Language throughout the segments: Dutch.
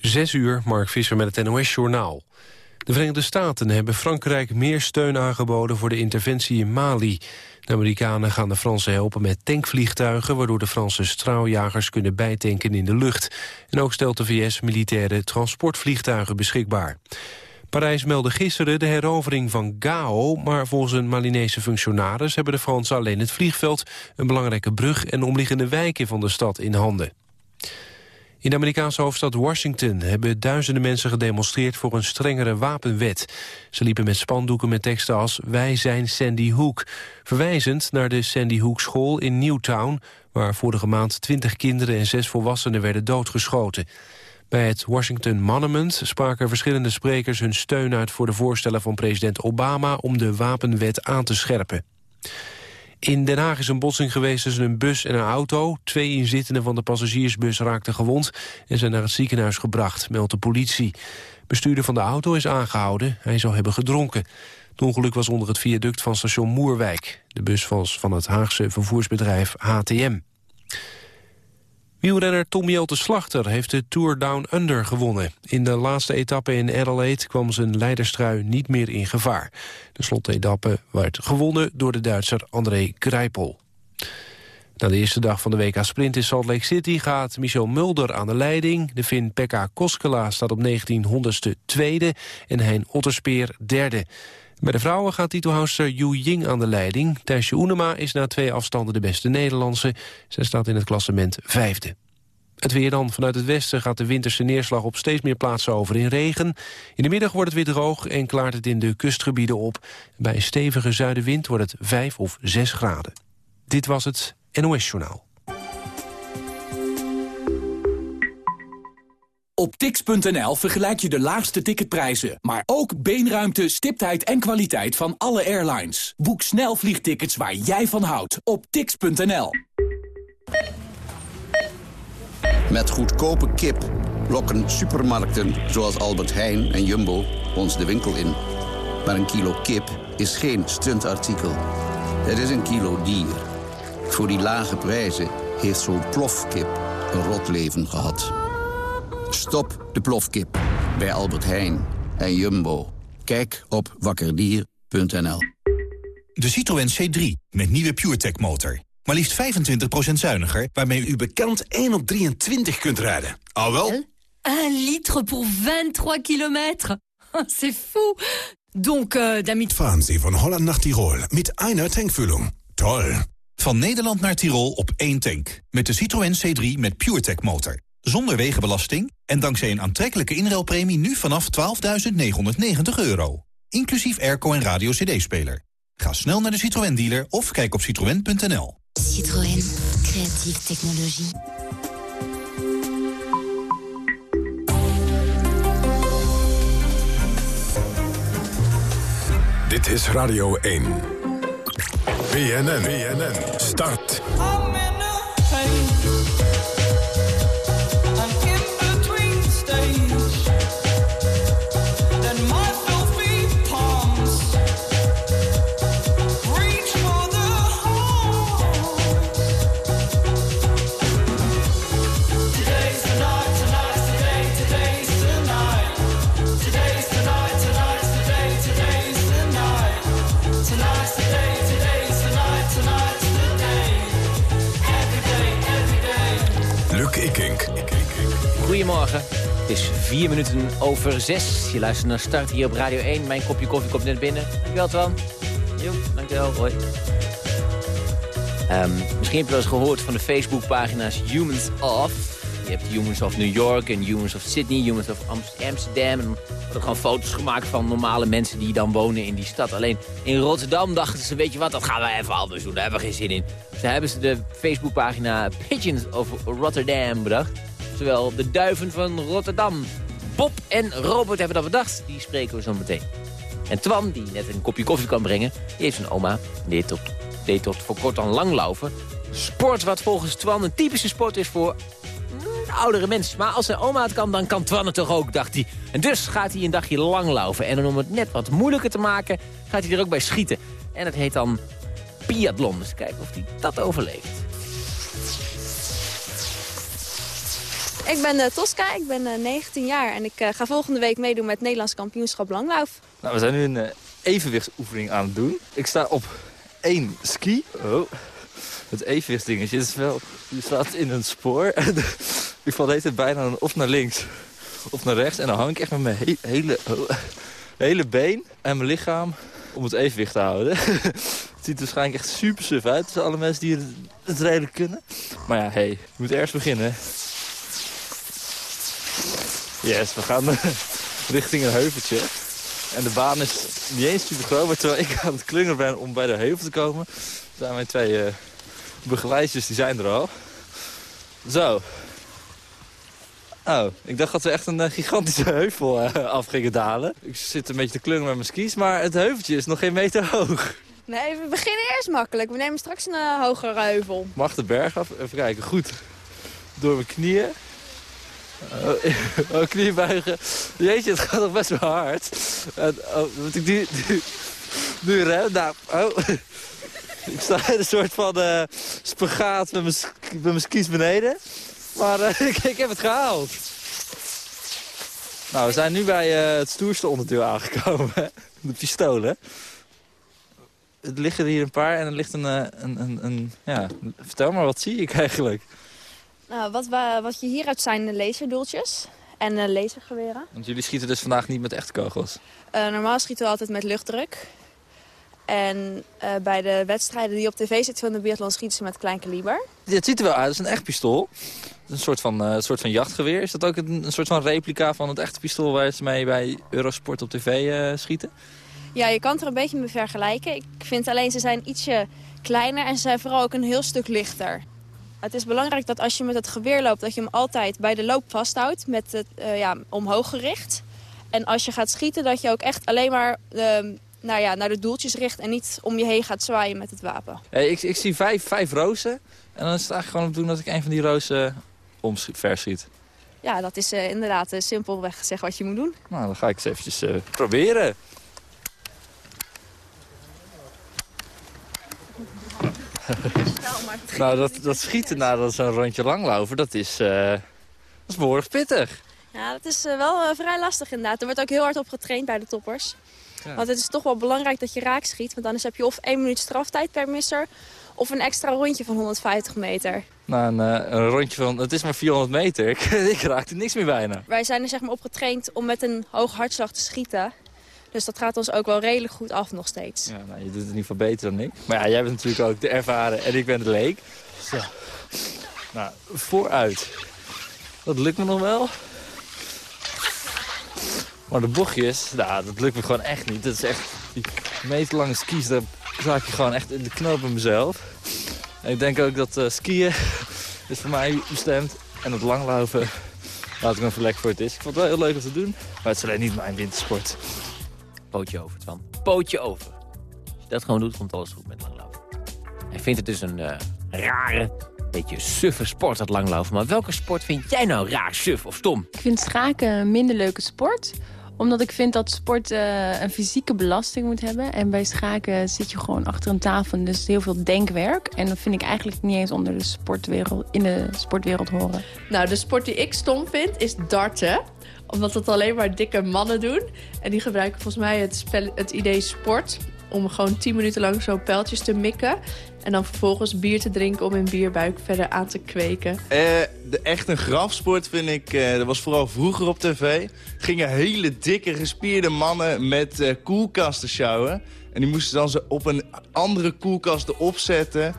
Zes uur, Mark Visser met het NOS-journaal. De Verenigde Staten hebben Frankrijk meer steun aangeboden... voor de interventie in Mali. De Amerikanen gaan de Fransen helpen met tankvliegtuigen... waardoor de Franse straaljagers kunnen bijtanken in de lucht. En ook stelt de VS militaire transportvliegtuigen beschikbaar. Parijs meldde gisteren de herovering van Gao... maar volgens een Malinese functionaris hebben de Fransen alleen het vliegveld... een belangrijke brug en omliggende wijken van de stad in handen. In de Amerikaanse hoofdstad Washington hebben duizenden mensen gedemonstreerd voor een strengere wapenwet. Ze liepen met spandoeken met teksten als Wij zijn Sandy Hook, verwijzend naar de Sandy Hook school in Newtown, waar vorige maand twintig kinderen en zes volwassenen werden doodgeschoten. Bij het Washington Monument spraken verschillende sprekers hun steun uit voor de voorstellen van president Obama om de wapenwet aan te scherpen. In Den Haag is een botsing geweest tussen een bus en een auto. Twee inzittenden van de passagiersbus raakten gewond... en zijn naar het ziekenhuis gebracht, meldt de politie. Bestuurder van de auto is aangehouden. Hij zou hebben gedronken. Het ongeluk was onder het viaduct van station Moerwijk. De bus was van het Haagse vervoersbedrijf HTM. Wielrenner Tom Jelte Slachter heeft de Tour Down Under gewonnen. In de laatste etappe in Adelaide kwam zijn leiderstrui niet meer in gevaar. De slotetappe werd gewonnen door de Duitser André Greipel. Na de eerste dag van de WK Sprint in Salt Lake City gaat Michel Mulder aan de leiding. De Finn Pekka Koskela staat op 1900ste tweede en Hein Otterspeer derde. Bij de vrouwen gaat titelhouster Yu Ying aan de leiding. Thijsje Oenema is na twee afstanden de beste Nederlandse. Zij staat in het klassement vijfde. Het weer dan. Vanuit het westen gaat de winterse neerslag op steeds meer plaatsen over in regen. In de middag wordt het weer droog en klaart het in de kustgebieden op. Bij een stevige zuidenwind wordt het 5 of 6 graden. Dit was het NOS Journaal. Op tix.nl vergelijk je de laagste ticketprijzen, maar ook beenruimte, stiptheid en kwaliteit van alle airlines. Boek snel vliegtickets waar jij van houdt op tix.nl. Met goedkope kip lokken supermarkten zoals Albert Heijn en Jumbo ons de winkel in. Maar een kilo kip is geen stuntartikel. Het is een kilo dier. Voor die lage prijzen heeft zo'n plofkip een rot leven gehad. Stop de plofkip bij Albert Heijn en Jumbo. Kijk op wakkerdier.nl. De Citroën C3 met nieuwe PureTech motor. Maar liefst 25% zuiniger, waarmee u bekend 1 op 23 kunt rijden. Al wel? 1 liter voor 23 kilometer. C'est fou. Donc, uh, damit... Fahren Sie van Holland naar Tirol met einer tankvulling. Toll. Van Nederland naar Tirol op één tank. Met de Citroën C3 met PureTech motor. Zonder wegenbelasting en dankzij een aantrekkelijke inruilpremie nu vanaf 12.990 euro. Inclusief airco en radio cd-speler. Ga snel naar de Citroën dealer of kijk op citroën.nl. Citroën. Creatieve technologie. Dit is Radio 1. BNN. BNN. Start. Vier minuten over zes. Je luistert naar Start hier op Radio 1. Mijn kopje koffie komt net binnen. Dankjewel, Twan. Jo, dankjewel. Hoi. Um, misschien heb je wel eens gehoord van de Facebookpagina's Humans of. Je hebt Humans of New York en Humans of Sydney, Humans of Amsterdam. En er worden gewoon foto's gemaakt van normale mensen die dan wonen in die stad. Alleen in Rotterdam dachten ze, weet je wat, dat gaan we even anders doen. Daar hebben we geen zin in. Daar hebben ze de Facebookpagina Pigeons of Rotterdam bedacht. Terwijl de duiven van Rotterdam. Bob en Robert hebben dat bedacht. Die spreken we zo meteen. En Twan, die net een kopje koffie kan brengen... die heeft zijn oma, die tot, deed tot voor kort aan langlaufen. Sport wat volgens Twan een typische sport is voor mm, oudere mensen. Maar als zijn oma het kan, dan kan Twan het toch ook, dacht hij. En dus gaat hij een dagje langlaufen. En om het net wat moeilijker te maken, gaat hij er ook bij schieten. En dat heet dan biathlon. Dus kijken of hij dat overleeft. Ik ben uh, Tosca, ik ben uh, 19 jaar en ik uh, ga volgende week meedoen met het Nederlands kampioenschap langlauf. Nou, we zijn nu een evenwichtsoefening aan het doen. Ik sta op één ski. Oh, het evenwichtsdingetje is wel... Je staat in een spoor en ik val de bijna of naar links of naar rechts. En dan hang ik echt met mijn he hele, hele been en mijn lichaam om het evenwicht te houden. het ziet er waarschijnlijk echt super suf uit tussen alle mensen die het redelijk kunnen. Maar ja, hey, je moet ergens beginnen. Yes, we gaan richting een heuveltje. En de baan is niet eens super groot, maar terwijl ik aan het klungelen ben om bij de heuvel te komen... zijn mijn twee uh, begeleiders, die zijn er al. Zo. Oh, ik dacht dat we echt een uh, gigantische heuvel uh, af gingen dalen. Ik zit een beetje te klungelen met mijn skis, maar het heuveltje is nog geen meter hoog. Nee, we beginnen eerst makkelijk. We nemen straks een uh, hogere heuvel. Mag de berg af. Even kijken. Goed. Door mijn knieën. Oh, oh, knieën buigen. Jeetje, het gaat nog best wel hard. En, oh, moet ik nu... Nu, nu rem? Nou, oh. Ik sta in een soort van uh, spagaat met mijn, skis beneden. Maar uh, ik, heb het gehaald. Nou, we zijn nu bij het stoerste onderdeel aangekomen. De pistolen. Er liggen er hier een paar en er ligt een, een, een, een, Ja, vertel maar, wat zie ik eigenlijk? Nou, wat, we, wat je hieruit zijn laserdoeltjes en uh, lasergeweren. Want jullie schieten dus vandaag niet met echte kogels? Uh, normaal schieten we altijd met luchtdruk. En uh, bij de wedstrijden die op tv zitten van de biathlon schieten ze met klein kaliber. Het ziet er wel uit, het is een echt pistool. Een soort van, uh, een soort van jachtgeweer. Is dat ook een, een, soort van replica van het echte pistool waar ze mee bij Eurosport op tv schieten? Ja, je kan het er een beetje mee vergelijken. Ik vind alleen ze zijn ietsje kleiner en ze zijn vooral ook een heel stuk lichter. Het is belangrijk dat als je met het geweer loopt... dat je hem altijd bij de loop vasthoudt, met het uh, ja, omhoog gericht. En als je gaat schieten, dat je ook echt alleen maar uh, nou ja, naar de doeltjes richt... en niet om je heen gaat zwaaien met het wapen. Hey, ik, ik zie vijf, vijf rozen. En dan is het eigenlijk gewoon te doen dat ik een van die rozen omverschiet. Ja, dat is uh, inderdaad uh, simpelweg gezegd wat je moet doen. Nou, dan ga ik eens eventjes proberen. nou, dat, dat schieten nadat zo'n rondje langlopen, dat is, dat is behoorlijk pittig. Ja, dat is wel vrij lastig inderdaad. Er wordt ook heel hard op getraind bij de toppers. Ja. Want het is toch wel belangrijk dat je raak schiet. Want anders heb je of één minuut straftijd per misser... of een extra rondje van 150 meter. Nou, een, een, rondje van... Het is maar 400 meter. Ik, ik raakte niks meer bijna. Wij zijn er zeg maar op getraind om met een hoog hartslag te schieten. Dus dat gaat ons ook wel redelijk goed af nog steeds. Ja, nou, je doet het in ieder geval beter dan ik. Maar ja, jij bent natuurlijk ook de ervaren en ik ben de leek. Zo. Nou, vooruit. Dat lukt me nog wel. Maar de bochtjes, nou, dat lukt me gewoon echt niet. Dat is echt, die meest lange skis, daar raak je gewoon echt in de knoop bij mezelf. En ik denk ook dat uh, skiën is voor mij bestemd. En het langlopen, laat ik even lekker voor het is. Ik vond het wel heel leuk om te doen, maar het is alleen niet mijn wintersport. Pootje over, Twan. Pootje over. Als je dat gewoon doet, komt alles goed met langlopen. Hij vindt het dus een uh, rare, beetje suffe sport, dat langlopen. Maar welke sport vind jij nou raar, suf of stom? Ik vind schaken een minder leuke sport omdat ik vind dat sport uh, een fysieke belasting moet hebben. En bij schaken zit je gewoon achter een tafel. Dus heel veel denkwerk. En dat vind ik eigenlijk niet eens onder de sportwereld, in de sportwereld horen. Nou, de sport die ik stom vind is darten omdat het alleen maar dikke mannen doen. En die gebruiken volgens mij het, spel, het idee sport... om gewoon 10 minuten lang zo pijltjes te mikken... En dan vervolgens bier te drinken om hun bierbuik verder aan te kweken. Uh, de, echt een grafsport vind ik, uh, dat was vooral vroeger op tv. Gingen hele dikke gespierde mannen met uh, koelkasten sjouwen. En die moesten dan ze op een andere koelkast erop zetten.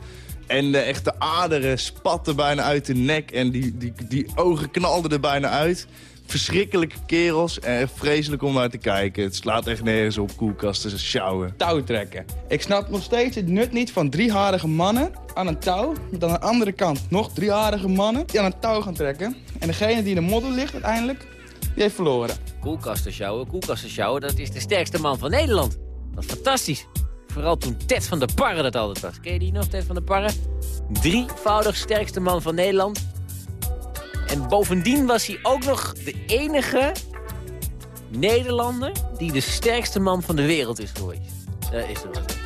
En de echte aderen spatten bijna uit de nek. En die, die, die ogen knalden er bijna uit verschrikkelijke kerels en vreselijk om naar te kijken. Het slaat echt nergens op koelkasten sjouwen. Touw trekken. Ik snap nog steeds het nut niet van drie harige mannen aan een touw. Met aan de andere kant nog drie harige mannen die aan een touw gaan trekken. En degene die in de modder ligt uiteindelijk, die heeft verloren. Koelkasten sjouwen, koelkasten sjouwen, dat is de sterkste man van Nederland. Dat is fantastisch. Vooral toen Ted van der Parre dat altijd was. Ken je die nog, Ted van der Parre? Drievoudig sterkste man van Nederland. En bovendien was hij ook nog de enige Nederlander die de sterkste man van de wereld is geweest. Dat is er wat.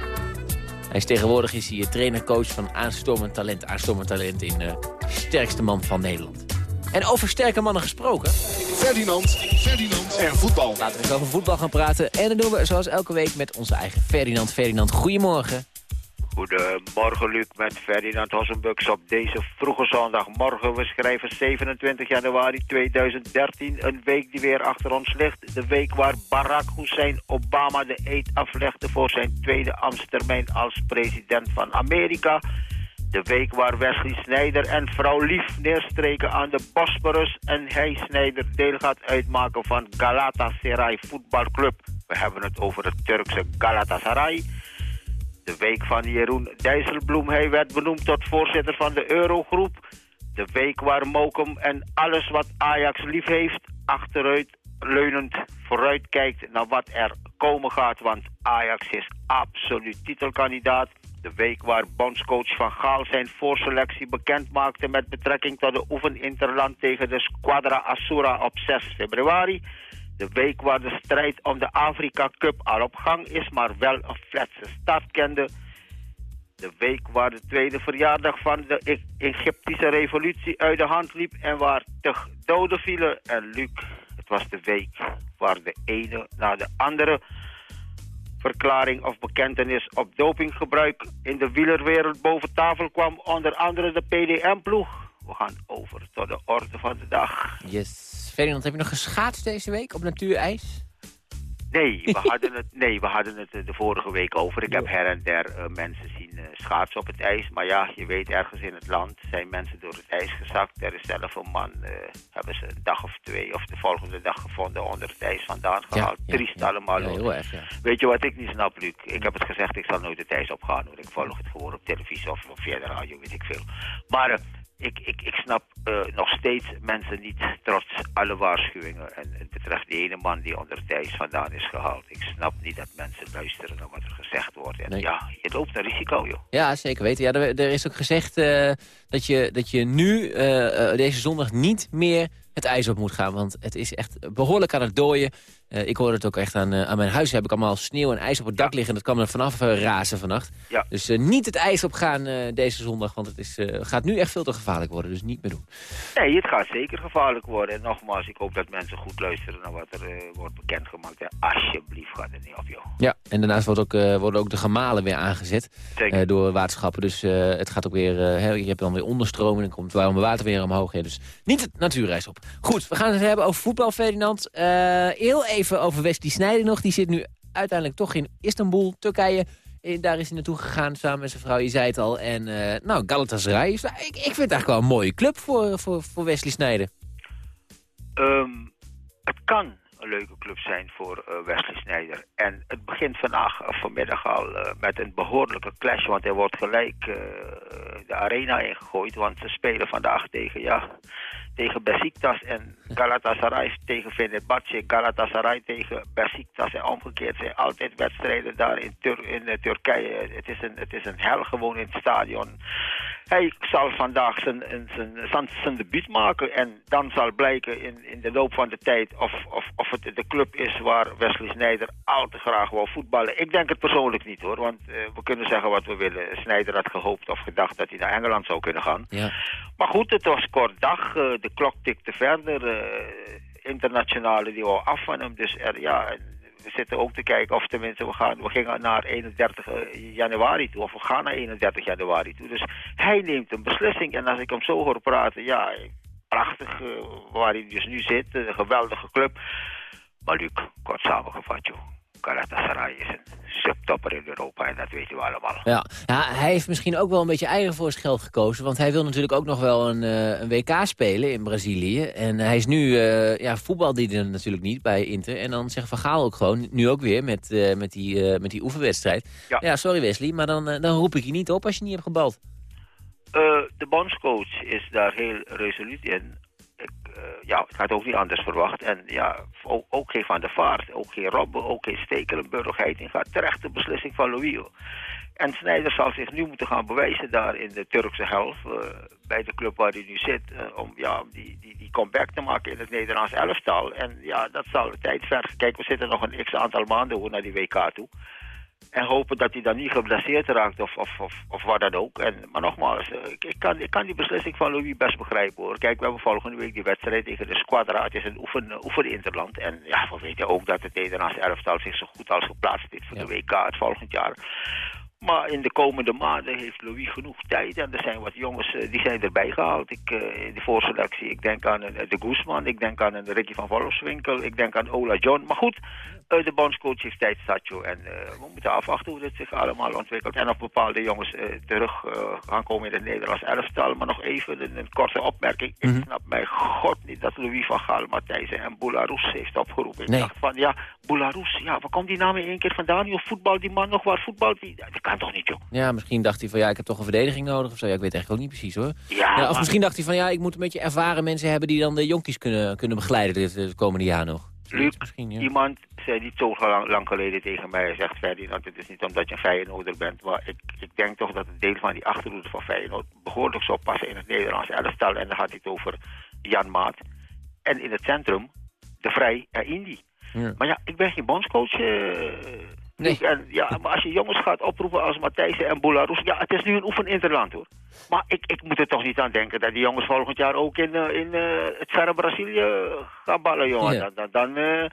Hij is tegenwoordig is hij trainer-coach van Aanstormend Talent. Aanstormend Talent in uh, sterkste man van Nederland. En over sterke mannen gesproken. Ferdinand, Ferdinand en voetbal. Laten we eens over voetbal gaan praten. En dat doen we zoals elke week met onze eigen Ferdinand. Ferdinand, goedemorgen. Goedemorgen Luc met Ferdinand Hossenbux op deze vroege zondagmorgen. We schrijven 27 januari 2013, een week die weer achter ons ligt. De week waar Barack Hussein Obama de eed aflegde voor zijn tweede ambtstermijn als president van Amerika. De week waar Wesley Snijder en vrouw Lief neerstreken aan de Bosporus... en hij Snijder deel gaat uitmaken van Galatasaray voetbalclub. We hebben het over het Turkse Galatasaray... De week van Jeroen Dijsselbloem. Hij werd benoemd tot voorzitter van de Eurogroep. De week waar Mokum en alles wat Ajax lief heeft... achteruit leunend vooruitkijkt naar wat er komen gaat. Want Ajax is absoluut titelkandidaat. De week waar bondscoach Van Gaal zijn voorselectie bekend maakte... met betrekking tot de oefeninterland tegen de Squadra Assura op 6 februari... De week waar de strijd om de Afrika Cup al op gang is, maar wel een fletse start kende. De week waar de tweede verjaardag van de E- Egyptische revolutie uit de hand liep en waar tig doden vielen. En Luc, het was de week waar de ene na de andere verklaring of bekentenis op dopinggebruik in de wielerwereld boven tafel kwam. Onder andere de PDM-ploeg. We gaan over tot de orde van de dag. Yes. Ferdinand, heb je nog geschaatst deze week op natuurijs? Nee, we hadden het, nee, we hadden het eh, de vorige week over. Ik heb her en der eh, mensen zien eh, schaatsen op het ijs. Maar ja, je weet, ergens in het land zijn mensen door het ijs gezakt. Er is zelf een man, hebben ze een dag of twee of de volgende dag gevonden onder het ijs vandaan gehaald. ja, Triest ja. allemaal. Heel erg, ja. Weet je wat ik niet snap, Luc? Ik heb het gezegd, ik zal nooit het ijs opgaan. Hoor. Ik volg het gewoon op televisie of op via de radio, weet ik veel. Maar ik, ik, ik snap eh, nog steeds mensen niet, trots alle waarschuwingen. En het betreft die ene man die onder het ijs vandaan is gehaald. Ik snap niet dat mensen luisteren naar wat er gezegd wordt. En Nee. ja, je loopt een risico, joh. Ja, zeker weten. Ja, er, er is ook gezegd eh, dat, je, dat je nu eh, deze zondag niet meer het ijs op moet gaan. Want het is echt behoorlijk aan het dooien. Eh, ik hoorde het ook echt aan, eh, aan mijn huis. Heb ik allemaal sneeuw en ijs op het dak liggen. En dat kwam er vanaf eh, razen vannacht. Ja. Dus niet het ijs op gaan deze zondag. Want het is, gaat nu echt veel te gevaarlijk worden. Dus niet meer doen. Nee, het gaat zeker gevaarlijk worden. En nogmaals, ik hoop dat mensen goed luisteren naar wat er wordt bekendgemaakt. En alsjeblieft, ga er niet op, joh. Ja, en daarnaast wordt ook, worden ook de gemalen weer aangezet door waterschappen. Dus het gaat ook weer, hè, je hebt dan weer onderstroom en dan komt het warme water weer omhoog. Hè. Dus niet het natuurreis op. Goed, we gaan het hebben over voetbal, Ferdinand. Heel even over Wesley Sneijder nog. Die zit nu uiteindelijk toch in Istanbul, Turkije. Eh, Daar is hij naartoe gegaan samen met zijn vrouw, je zei het al. En eh, nou, Galatasaray, ik, ik vind het eigenlijk wel een mooie club voor, voor, voor Wesley Sneijder. Ehm, het kan een leuke club zijn voor eh, Wesley Sneijder. En het begint vandaag, vanmiddag al met een behoorlijke clash. Want er wordt gelijk de arena ingegooid. Want ze spelen vandaag tegen, ja, tegen Besiktas en Galatasaray tegen Fenerbahce. Galatasaray tegen Besiktas. En omgekeerd zijn altijd wedstrijden daar in, Tur in eh, Turkije. Het is, een, het is een hel gewoon in het stadion. Hij zal vandaag zijn, zijn, zijn, zijn debuut maken. En dan zal blijken in, in de loop van de tijd of, of, of het de club is waar Wesley Sneijder al te graag wil voetballen. Ik denk het persoonlijk niet hoor. Want eh, we kunnen zeggen wat we willen. Sneijder had gehoopt of gedacht dat hij naar Engeland zou kunnen gaan. Ja. Maar goed, het was kort dag. eh, de klok tikte verder. eh, internationale die wou af van hem. Dus er, ja, we zitten ook te kijken of tenminste we gaan. We gingen naar 31 januari toe. Of we gaan naar 31 januari toe. Dus hij neemt een beslissing. En als ik hem zo hoor praten, ja, prachtig eh, waar hij dus nu zit. Een geweldige club. Maar Luc, kort samengevat joh. Galatasaray is een subtopper in Europa en dat weten we allemaal. Ja. ja, hij heeft misschien ook wel een beetje eigen voor zijn geld gekozen. Want hij wil natuurlijk ook nog wel een, eh, een WK spelen in Brazilië. En hij is nu, eh ja, voetbal die er natuurlijk niet bij Inter. En dan zegt Van Gaal ook gewoon, nu ook weer met, eh, met, die, met die oefenwedstrijd. Ja. sorry Wesley, maar dan, dan roep ik je niet op als je niet hebt gebald. De bondscoach is daar heel resoluut in. Eh, ja, ik had ook niet anders verwacht. En ja, ook, geen Van der Vaart, ook geen Robben, ook geen Stekelenburg. Heiting gaat terecht de beslissing van Louis. En Sneijder zal zich nu moeten gaan bewijzen daar in de Turkse helft. eh, bij de club waar hij nu zit. eh, om ja, die, die, die comeback te maken in het Nederlands elftal. En ja, dat zal de tijd vergen. Kijk, we zitten nog een x aantal maanden naar die WK toe. En hopen dat hij dan niet geblesseerd raakt of, of, of, of wat dan ook. En, maar nogmaals, eh, ik, ik, kan, ik kan die beslissing van Louis best begrijpen hoor. Kijk, we hebben volgende week die wedstrijd tegen de Squadra. Het is een oefen, oefeninterland. En ja, we weten ook dat het Nederlandse elftal zich zo goed als geplaatst heeft voor de WK het volgend jaar. Maar in de komende maanden heeft Louis genoeg tijd. En er zijn wat jongens eh, die zijn erbij gehaald. Ik, eh, in de voorselectie, ik denk aan eh, de Guzman, ik denk aan een Ricky van Wolfswinkel, ik denk aan Ola John. Maar goed, eh, de bondscoach heeft tijd. En eh, we moeten afwachten hoe dit zich allemaal ontwikkelt. En of bepaalde jongens eh, terug gaan komen in het Nederlands elftal. Maar nog even een, een korte opmerking. Ik snap bij God niet dat Louis van Gaal, Matthijsen en Boularus heeft opgeroepen. Nee. Ik dacht van, ja, Boularus, ja, waar komt die naam in één keer vandaan? Joh, voetbal, die man nog waar voetbalt? Die, dat kan toch niet, joh? Ja, misschien dacht hij van ja, ik heb toch een verdediging nodig of zo. Ja, ik weet eigenlijk ook niet precies hoor. Ja, of maar- misschien dacht hij van ja, ik moet een beetje ervaren mensen hebben die dan de jonkies kunnen, kunnen begeleiden dit, het komende jaar nog. Luc, Misschien, ja. iemand zei niet zo lang, lang geleden tegen mij, zegt Ferdinand, het is niet omdat je een Feyenoorder bent, maar ik, ik denk toch dat een deel van die achterhoede van Feyenoord behoorlijk zou passen in het Nederlandse elftal. En dan gaat hij het over Jan Maat. En in het centrum, De Vrij en Indy. Ja. Maar ja, ik ben geen bondscoach. eh, Luc. En, ja, maar als je jongens gaat oproepen als Matthijsen en Boularus, ja, het is nu een oefeninterland hoor. Maar ik, ik moet er toch niet aan denken dat die jongens volgend jaar ook in, eh, in eh, het verre Brazilië gaan ballen, jongen. Ja. Dan, dan, dan eh,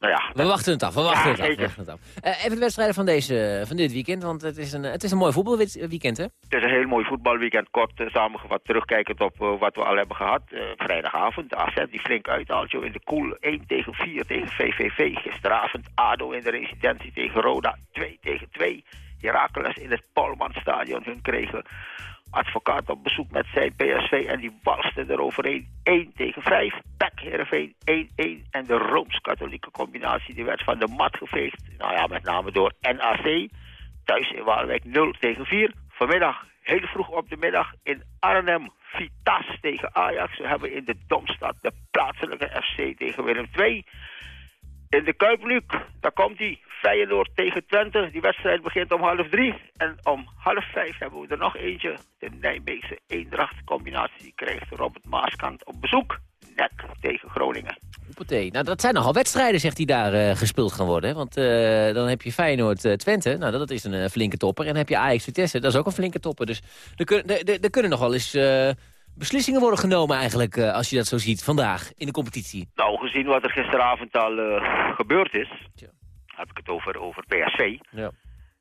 nou ja. We wachten het af, we wachten Ja, het af. we zeker. wachten het af. Eh, even de wedstrijden van, deze, van dit weekend, want het is een, het is een mooi voetbalweekend hè? Het is een heel mooi voetbalweekend, kort eh, samengevat, terugkijkend op eh, wat we al hebben gehad. Eh, vrijdagavond, de AZ die flink uithaalt, joh, in de koel. 1 tegen 4 tegen VVV. Gisteravond ADO in de residentie tegen Roda, 2 tegen 2. Heracles in het Polmanstadion, hun kregen advocaat op bezoek met zijn PSV en die walsten er overheen. 1 tegen 5, PEC Heerenveen 1-1 en de Rooms-Katholieke combinatie die werd van de mat geveegd. Nou ja, met name door NAC. Thuis in Waalwijk 0 tegen 4. Vanmiddag, heel vroeg op de middag in Arnhem, Vitas tegen Ajax. We hebben in de Domstad de plaatselijke FC tegen Willem II. In de Kuip, daar komt hij. Feyenoord tegen Twente. Die wedstrijd begint om half drie. En om half vijf hebben we er nog eentje. De Nijmeegse Eendracht combinatie. Die krijgt Robert Maaskant op bezoek. Nek tegen Groningen. Hoppatee. Nou, dat zijn nogal wedstrijden, zegt hij, daar eh, gespeeld gaan worden. hè? Want eh, dan heb je Feyenoord-Twente, nou, dat is een eh, flinke topper. En dan heb je Ajax-Vitesse, dat is ook een flinke topper. Dus er, kun, er, er- er kunnen nog wel eens eh, beslissingen worden genomen eigenlijk, eh, als je dat zo ziet, vandaag in de competitie. Nou, gezien wat er gisteravond al eh, gebeurd is, heb ik het over, over PSV. Ja.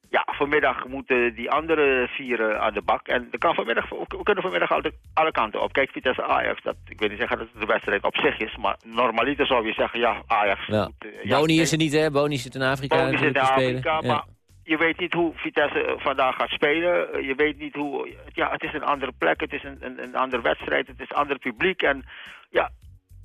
Ja, vanmiddag moeten die andere vier eh, aan de bak. En kan vanmiddag, we kunnen vanmiddag altijd alle kanten op. Kijk, Vitesse Ajax, dat, ik wil niet zeggen dat het de wedstrijd op zich is. Maar normaliter zou je zeggen, ja, Ajax Ja. moet... eh, ja, Boni is er niet, hè? Boni zit in Afrika Boni zit in Afrika, maar je weet niet hoe Vitesse eh, vandaag gaat spelen. Je weet niet hoe... Ja, het is een andere plek, het is een, een, een andere wedstrijd, het is een ander publiek. En ja,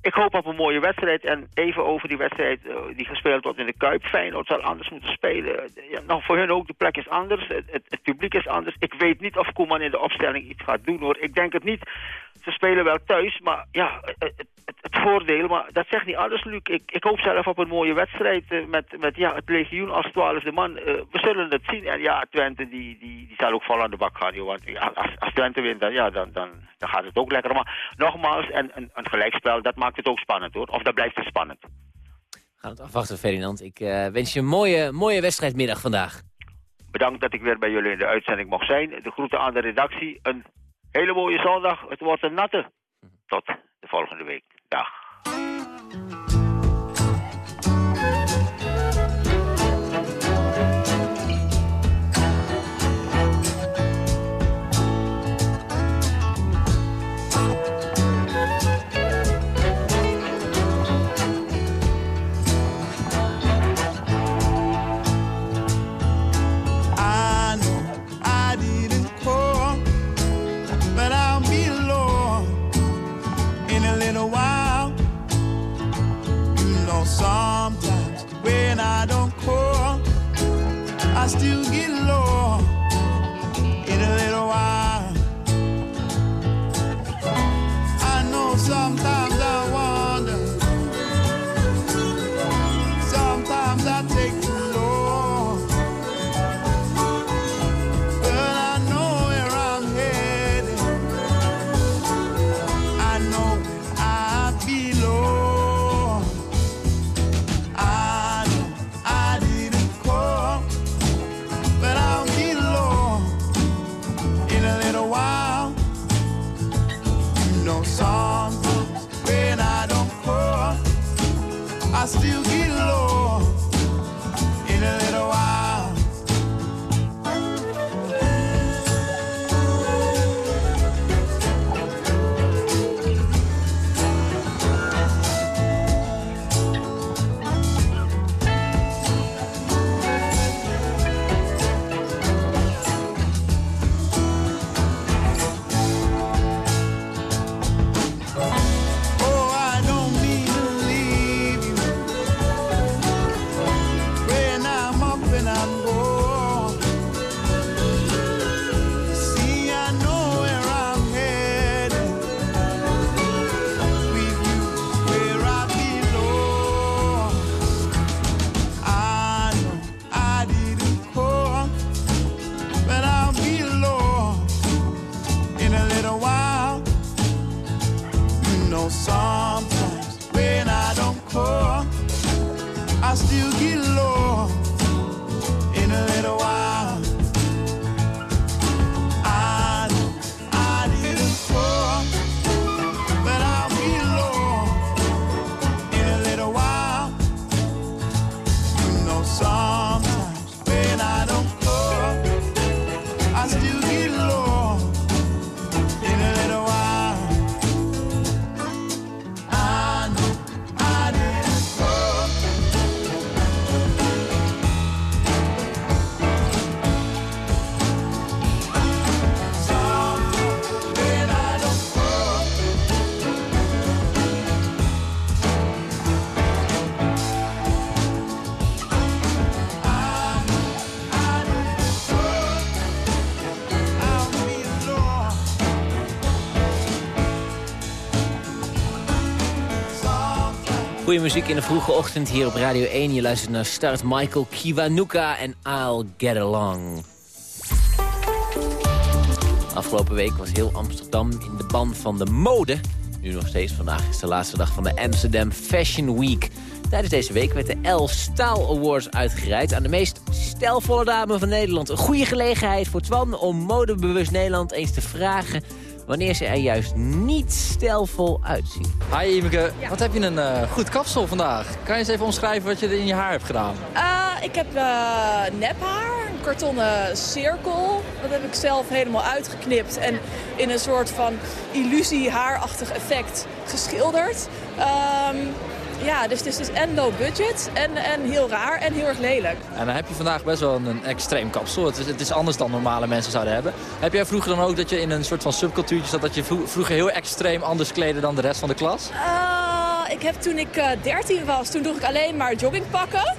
ik hoop op een mooie wedstrijd. En even over die wedstrijd eh, die gespeeld wordt in de Kuip. Feyenoord zal anders moeten spelen. Ja, nou, voor hun ook, de plek is anders. Het, het, publiek is anders. Ik weet niet of Koeman in de opstelling iets gaat doen hoor. Ik denk het niet. Ze spelen wel thuis, maar ja, het, het, voordeel, maar dat zegt niet alles, Luc. Ik, ik hoop zelf op een mooie wedstrijd eh, met, met ja, het legioen als twaalfde man. Eh, we zullen het zien. En ja, Twente die, die, die zal ook vol aan de bak gaan. Joh, want als, als Twente wint, dan, ja, dan, dan, dan gaat het ook lekker. Maar nogmaals, en, een, een gelijkspel, dat maakt het ook spannend hoor. Of dat blijft het spannend. We gaan het afwachten, Ferdinand. Ik eh, wens je een mooie, mooie wedstrijdmiddag vandaag. Bedankt dat ik weer bij jullie in de uitzending mocht zijn. De groeten aan de redactie. Een hele mooie zondag. Het wordt een natte. Tot de volgende week. Dag. Goeie muziek in de vroege ochtend hier op Radio 1. Je luistert naar Start Michael Kiwanuka en I'll Get Along. Afgelopen week was heel Amsterdam in de ban van de mode. Nu nog steeds. Vandaag is de laatste dag van de Amsterdam Fashion Week. Tijdens deze week werd de L Staal Awards uitgereikt aan de meest stijlvolle dame van Nederland. Een goede gelegenheid voor Twan om modebewust Nederland eens te vragen wanneer ze er juist niet stijlvol uitzien. Hi Imeke, wat heb je een eh, goed kapsel vandaag? Kan je eens even omschrijven wat je er in je haar hebt gedaan? Ah, ik heb uh, nephaar, een kartonnen cirkel. Dat heb ik zelf helemaal uitgeknipt en in een soort van illusie haarachtig effect geschilderd. Um, ja, dus het is en low budget en, en heel raar en heel erg lelijk. En dan heb je vandaag best wel een, een extreem kapsel. Het is, het is anders dan normale mensen zouden hebben. Heb jij vroeger dan ook dat je in een soort van subcultuurtje zat... dat je vroeger heel extreem anders kleden dan de rest van de klas? Uh, ik heb toen ik uh, 13 was, toen droeg ik alleen maar joggingpakken.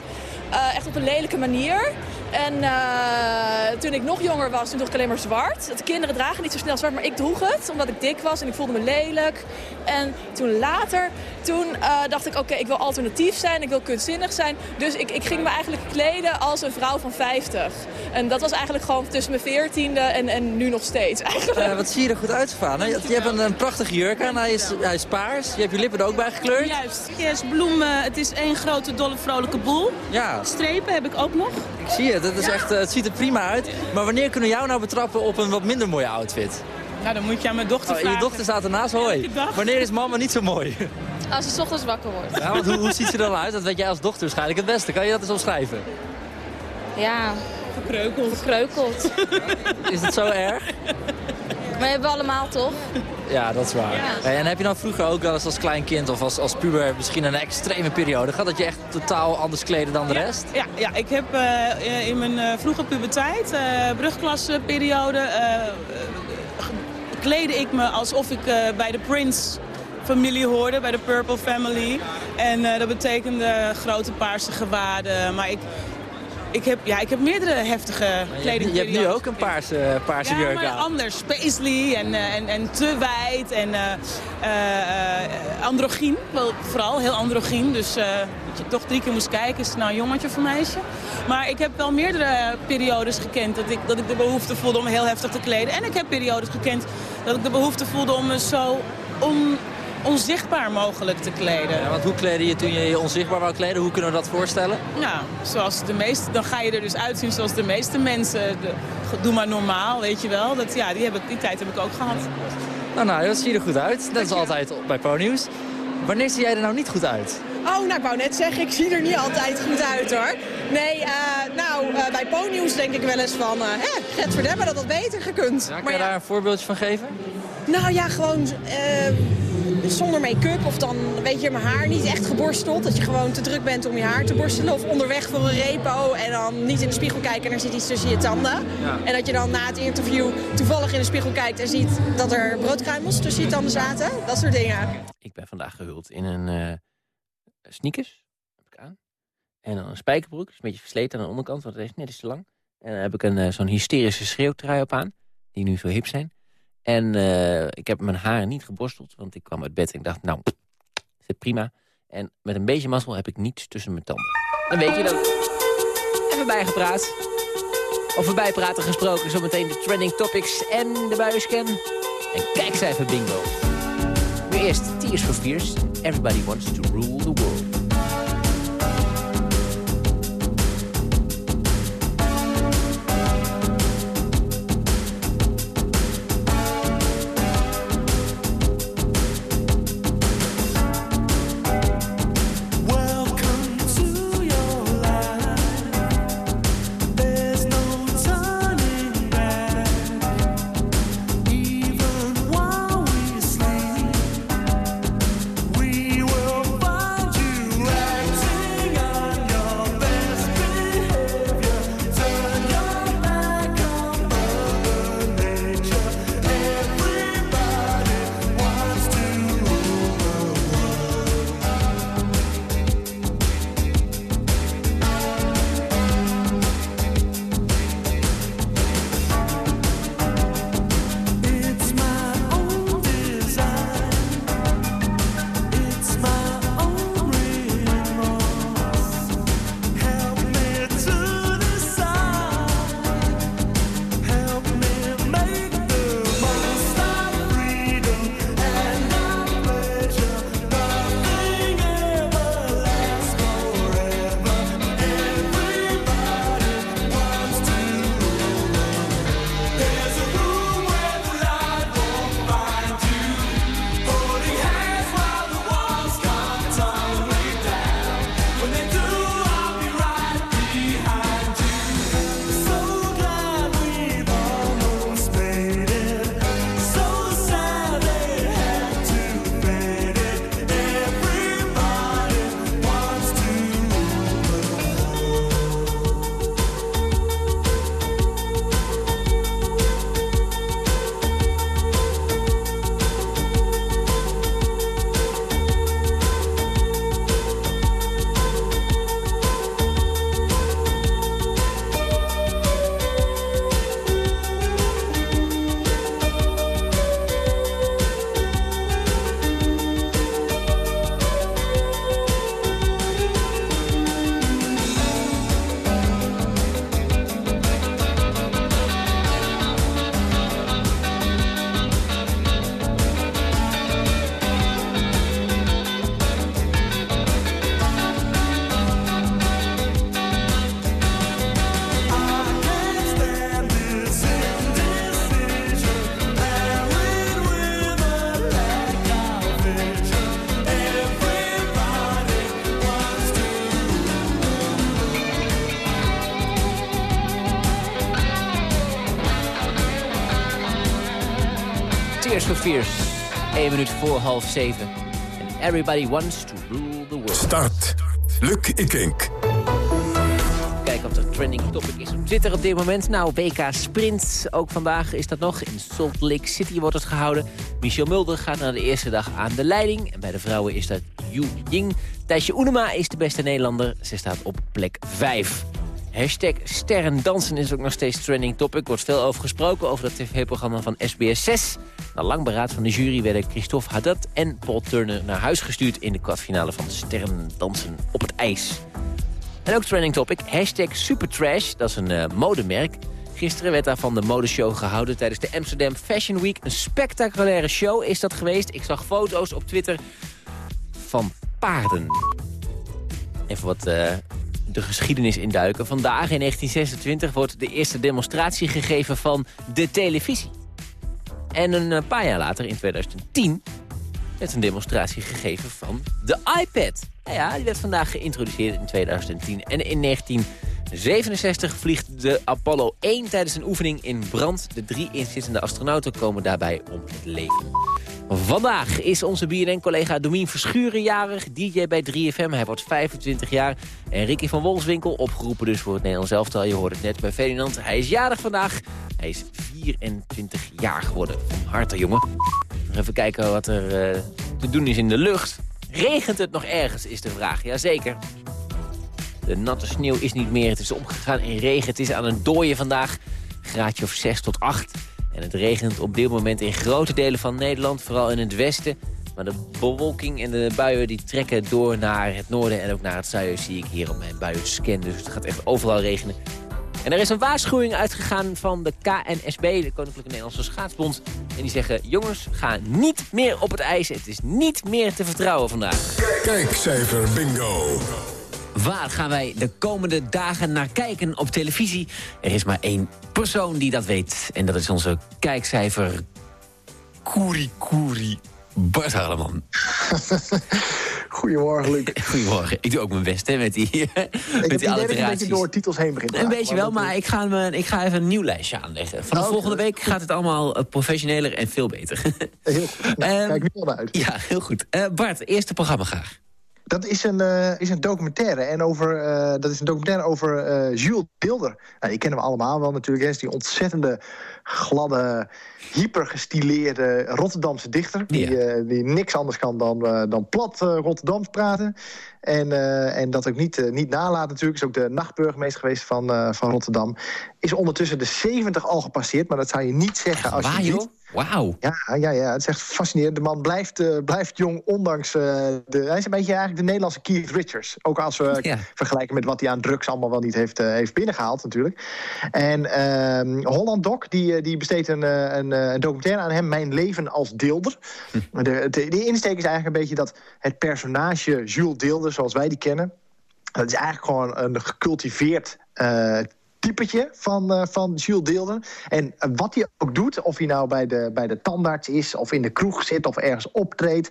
Uh, echt op een lelijke manier. En uh, toen ik nog jonger was, toen droeg ik alleen maar zwart. De kinderen dragen niet zo snel zwart, maar ik droeg het. Omdat ik dik was en ik voelde me lelijk. En toen later, toen uh, dacht ik, oké, okay, ik wil alternatief zijn. Ik wil kunstzinnig zijn. Dus ik, ik ging me eigenlijk kleden als een vrouw van 50. En dat was eigenlijk gewoon tussen mijn veertiende en, en nu nog steeds eigenlijk. Uh, wat zie je er goed uit, Savannah? Je, je hebt een, een prachtige jurk aan, hij is, hij is paars. Je hebt je lippen er ook bij gekleurd. Juist, yes, bloemen. Het is één grote dolle vrolijke boel. Ja. Strepen heb ik ook nog. Ik zie het, het, is echt, uh, het ziet er prima uit. Maar wanneer kunnen we jou nou betrappen op een wat minder mooie outfit? Nou, dan moet je aan mijn dochter oh, vragen. Je dochter staat ernaast, hoi. Wanneer is mama niet zo mooi? Als ze 's ochtends wakker wordt. Ja, want hoe, hoe ziet ze er dan uit? Dat weet jij als dochter waarschijnlijk het beste. Kan je dat eens omschrijven? Ja. Verkreukeld. Verkreukeld. Is het zo erg? Maar hebben we allemaal toch? Ja, dat is waar. Ja. En heb je dan vroeger ook wel eens als klein kind of als, als puber misschien een extreme periode gehad? Dat je echt totaal anders kleden dan de ja, rest? Ja, ja, ik heb uh, in mijn uh, vroege puberteit, uh, brugklasperiode, kleedde ik me alsof ik bij de Prince familie hoorde, bij de Purple Family. En dat betekende grote paarse gewaden. Maar ik, ik heb, ja, ik heb meerdere heftige kleding. Je hebt nu ook een paarse, paarse ja, jurk aan. Ja, anders. Paisley en, en, en te wijd en uh, androgyn. Wel, vooral heel androgyn. Dus uh, dat je toch drie keer moest kijken, is het nou een jongetje of een meisje? Maar ik heb wel meerdere periodes gekend dat ik, dat ik de behoefte voelde om heel heftig te kleden. En ik heb periodes gekend dat ik de behoefte voelde om me zo on, onzichtbaar mogelijk te kleden. Ja, want hoe kleden je toen je je onzichtbaar wou kleden? Hoe kunnen we dat voorstellen? Nou, zoals de meeste, dan ga je er dus uitzien zoals de meeste mensen. De, doe maar normaal, weet je wel. Dat, ja, die, heb ik, die tijd heb ik ook gehad. Nou, nou, dat zie je er goed uit. Dat is altijd bij Ponyus. Wanneer zie jij er nou niet goed uit? Oh, nou, ik wou net zeggen, ik zie er niet altijd goed uit, hoor. Nee, eh, nou, eh, bij ponyhoes denk ik wel eens van... eh hè, Gert dat dat beter gekund. Kan je daar een voorbeeldje van geven? Nou ja, gewoon eh, zonder make-up of dan weet je mijn haar niet echt geborsteld. Dat je gewoon te druk bent om je haar te borstelen. Of onderweg voor een repo en dan niet in de spiegel kijken en er zit iets tussen je tanden. Ja. En dat je dan na het interview toevallig in de spiegel kijkt en ziet dat er broodkruimels tussen je tanden zaten. Dat soort dingen. Ik ben vandaag gehuld in een eh sneakers. Heb ik aan. En dan een spijkerbroek. Dat is een beetje versleten aan de onderkant, want het is net iets te lang. En dan heb ik een, eh, zo'n hysterische schreeuwtrui op aan. Die nu zo hip zijn. En eh, ik heb mijn haren niet geborsteld. Want ik kwam uit bed en ik dacht, nou, zit prima. En met een beetje mazzel heb ik niets tussen mijn tanden. Dan weet je dat. Even bijgepraat. Over bijpraten gesproken. Zometeen de trending topics en de buienscan. En kijkcijfer bingo. Nu eerst Tears for Fears. Everybody wants to rule the world. Minuut voor half zeven. And everybody wants to rule the world. Start. Luc Ikink. Kijken of er trending topic is op Twitter op dit moment. Nou, WK Sprint, ook vandaag is dat nog. In Salt Lake City wordt het gehouden. Michel Mulder gaat naar de eerste dag aan de leiding. En bij de vrouwen is dat Yu Ying. Thijsje Oenema is de beste Nederlander. Ze staat op plek 5. Hashtag sterrendansen is ook nog steeds trending topic. Er wordt veel over gesproken over dat tv-programma van SBS 6. Na lang beraad van de jury werden Christophe Haddad en Paul Turner naar huis gestuurd... in de kwartfinale van sterrendansen op het ijs. En ook trending topic, hashtag supertrash, dat is een eh, modemerk. Gisteren werd daar van de modeshow gehouden tijdens de Amsterdam Fashion Week. Een spectaculaire show is dat geweest. Ik zag foto's op Twitter van paarden. Even wat eh, de geschiedenis induiken. Vandaag in 1926 wordt de eerste demonstratie gegeven van de televisie. En een eh, paar jaar later, in 2010, werd een demonstratie gegeven van de iPad. Nou ja, die werd vandaag geïntroduceerd in 2010. En in 1967 vliegt de Apollo 1 tijdens een oefening in brand. De drie inzittende astronauten komen daarbij om het leven. Vandaag is onze BNN-collega Domien Verschuren jarig, DJ bij 3FM. Hij wordt 25 jaar. En Ricky van Wolfswinkel, opgeroepen dus voor het Nederlands elftal. Je hoort het net bij Ferdinand. Hij is jarig vandaag. Hij is 24 jaar geworden. Van harte, jongen. Even kijken wat er uh, te doen is in de lucht. Regent het nog ergens, is de vraag. Jazeker. De natte sneeuw is niet meer. Het is omgegaan in regen. Het is aan een dooien vandaag. Graadje of 6 tot 8. En het regent op dit moment in grote delen van Nederland, vooral in het westen. Maar de bewolking en de buien die trekken door naar het noorden en ook naar het zuiden zie ik hier op mijn buienscan. Dus het gaat echt overal regenen. En er is een waarschuwing uitgegaan van de KNSB, de Koninklijke Nederlandse Schaatsbond. En die zeggen, jongens, ga niet meer op het ijs. Het is niet meer te vertrouwen vandaag. Kijkcijfer bingo. Waar gaan wij de komende dagen naar kijken op televisie? Er is maar één persoon die dat weet. En dat is onze kijkcijfer... Koeri Koeri Bart Harleman. Goedemorgen, Luc. Goedemorgen. Ik doe ook mijn best hè, met die, ik met die dat je een beetje door titels heen begint. Een beetje wel, maar ik ga, me, ik ga even een nieuw lijstje aanleggen. Vanaf Oh, volgende goed. week gaat het allemaal eh, professioneler en veel beter. Heel goed. Nou, Ehm, kijk nu al naar uit. ja, heel goed. Eh, Bart, eerste programma graag. Dat is een, eh, is een documentaire. En over, eh, dat is een documentaire over eh, Jules Deelder. Nou, die kennen we allemaal wel natuurlijk. Hij is die ontzettende, gladde, hypergestileerde Rotterdamse dichter. Die, die niks anders kan dan, dan plat Rotterdams praten. En, en dat ook niet, niet nalaat natuurlijk. Is ook de nachtburgemeester geweest van, van Rotterdam. Is ondertussen de 70 al gepasseerd. Maar dat zou je niet zeggen als waar, je joh? Wauw. Ja, ja, ja, het is echt fascinerend. De man blijft, eh, blijft jong, ondanks... eh, de, hij is een beetje eigenlijk de Nederlandse Keith Richards. Ook als we Ja. vergelijken met wat hij aan drugs allemaal wel niet heeft, eh, heeft binnengehaald natuurlijk. En ehm, Holland Doc, die, die besteedt een, een, een documentaire aan hem... Mijn leven als deelder. Hm. De, de, de insteek is eigenlijk een beetje dat het personage Jules Deelder... zoals wij die kennen... dat is eigenlijk gewoon een gecultiveerd... typetje van, eh, van Jules Deelder. En eh, wat hij ook doet, of hij nou bij de, bij de tandarts is... of in de kroeg zit of ergens optreedt...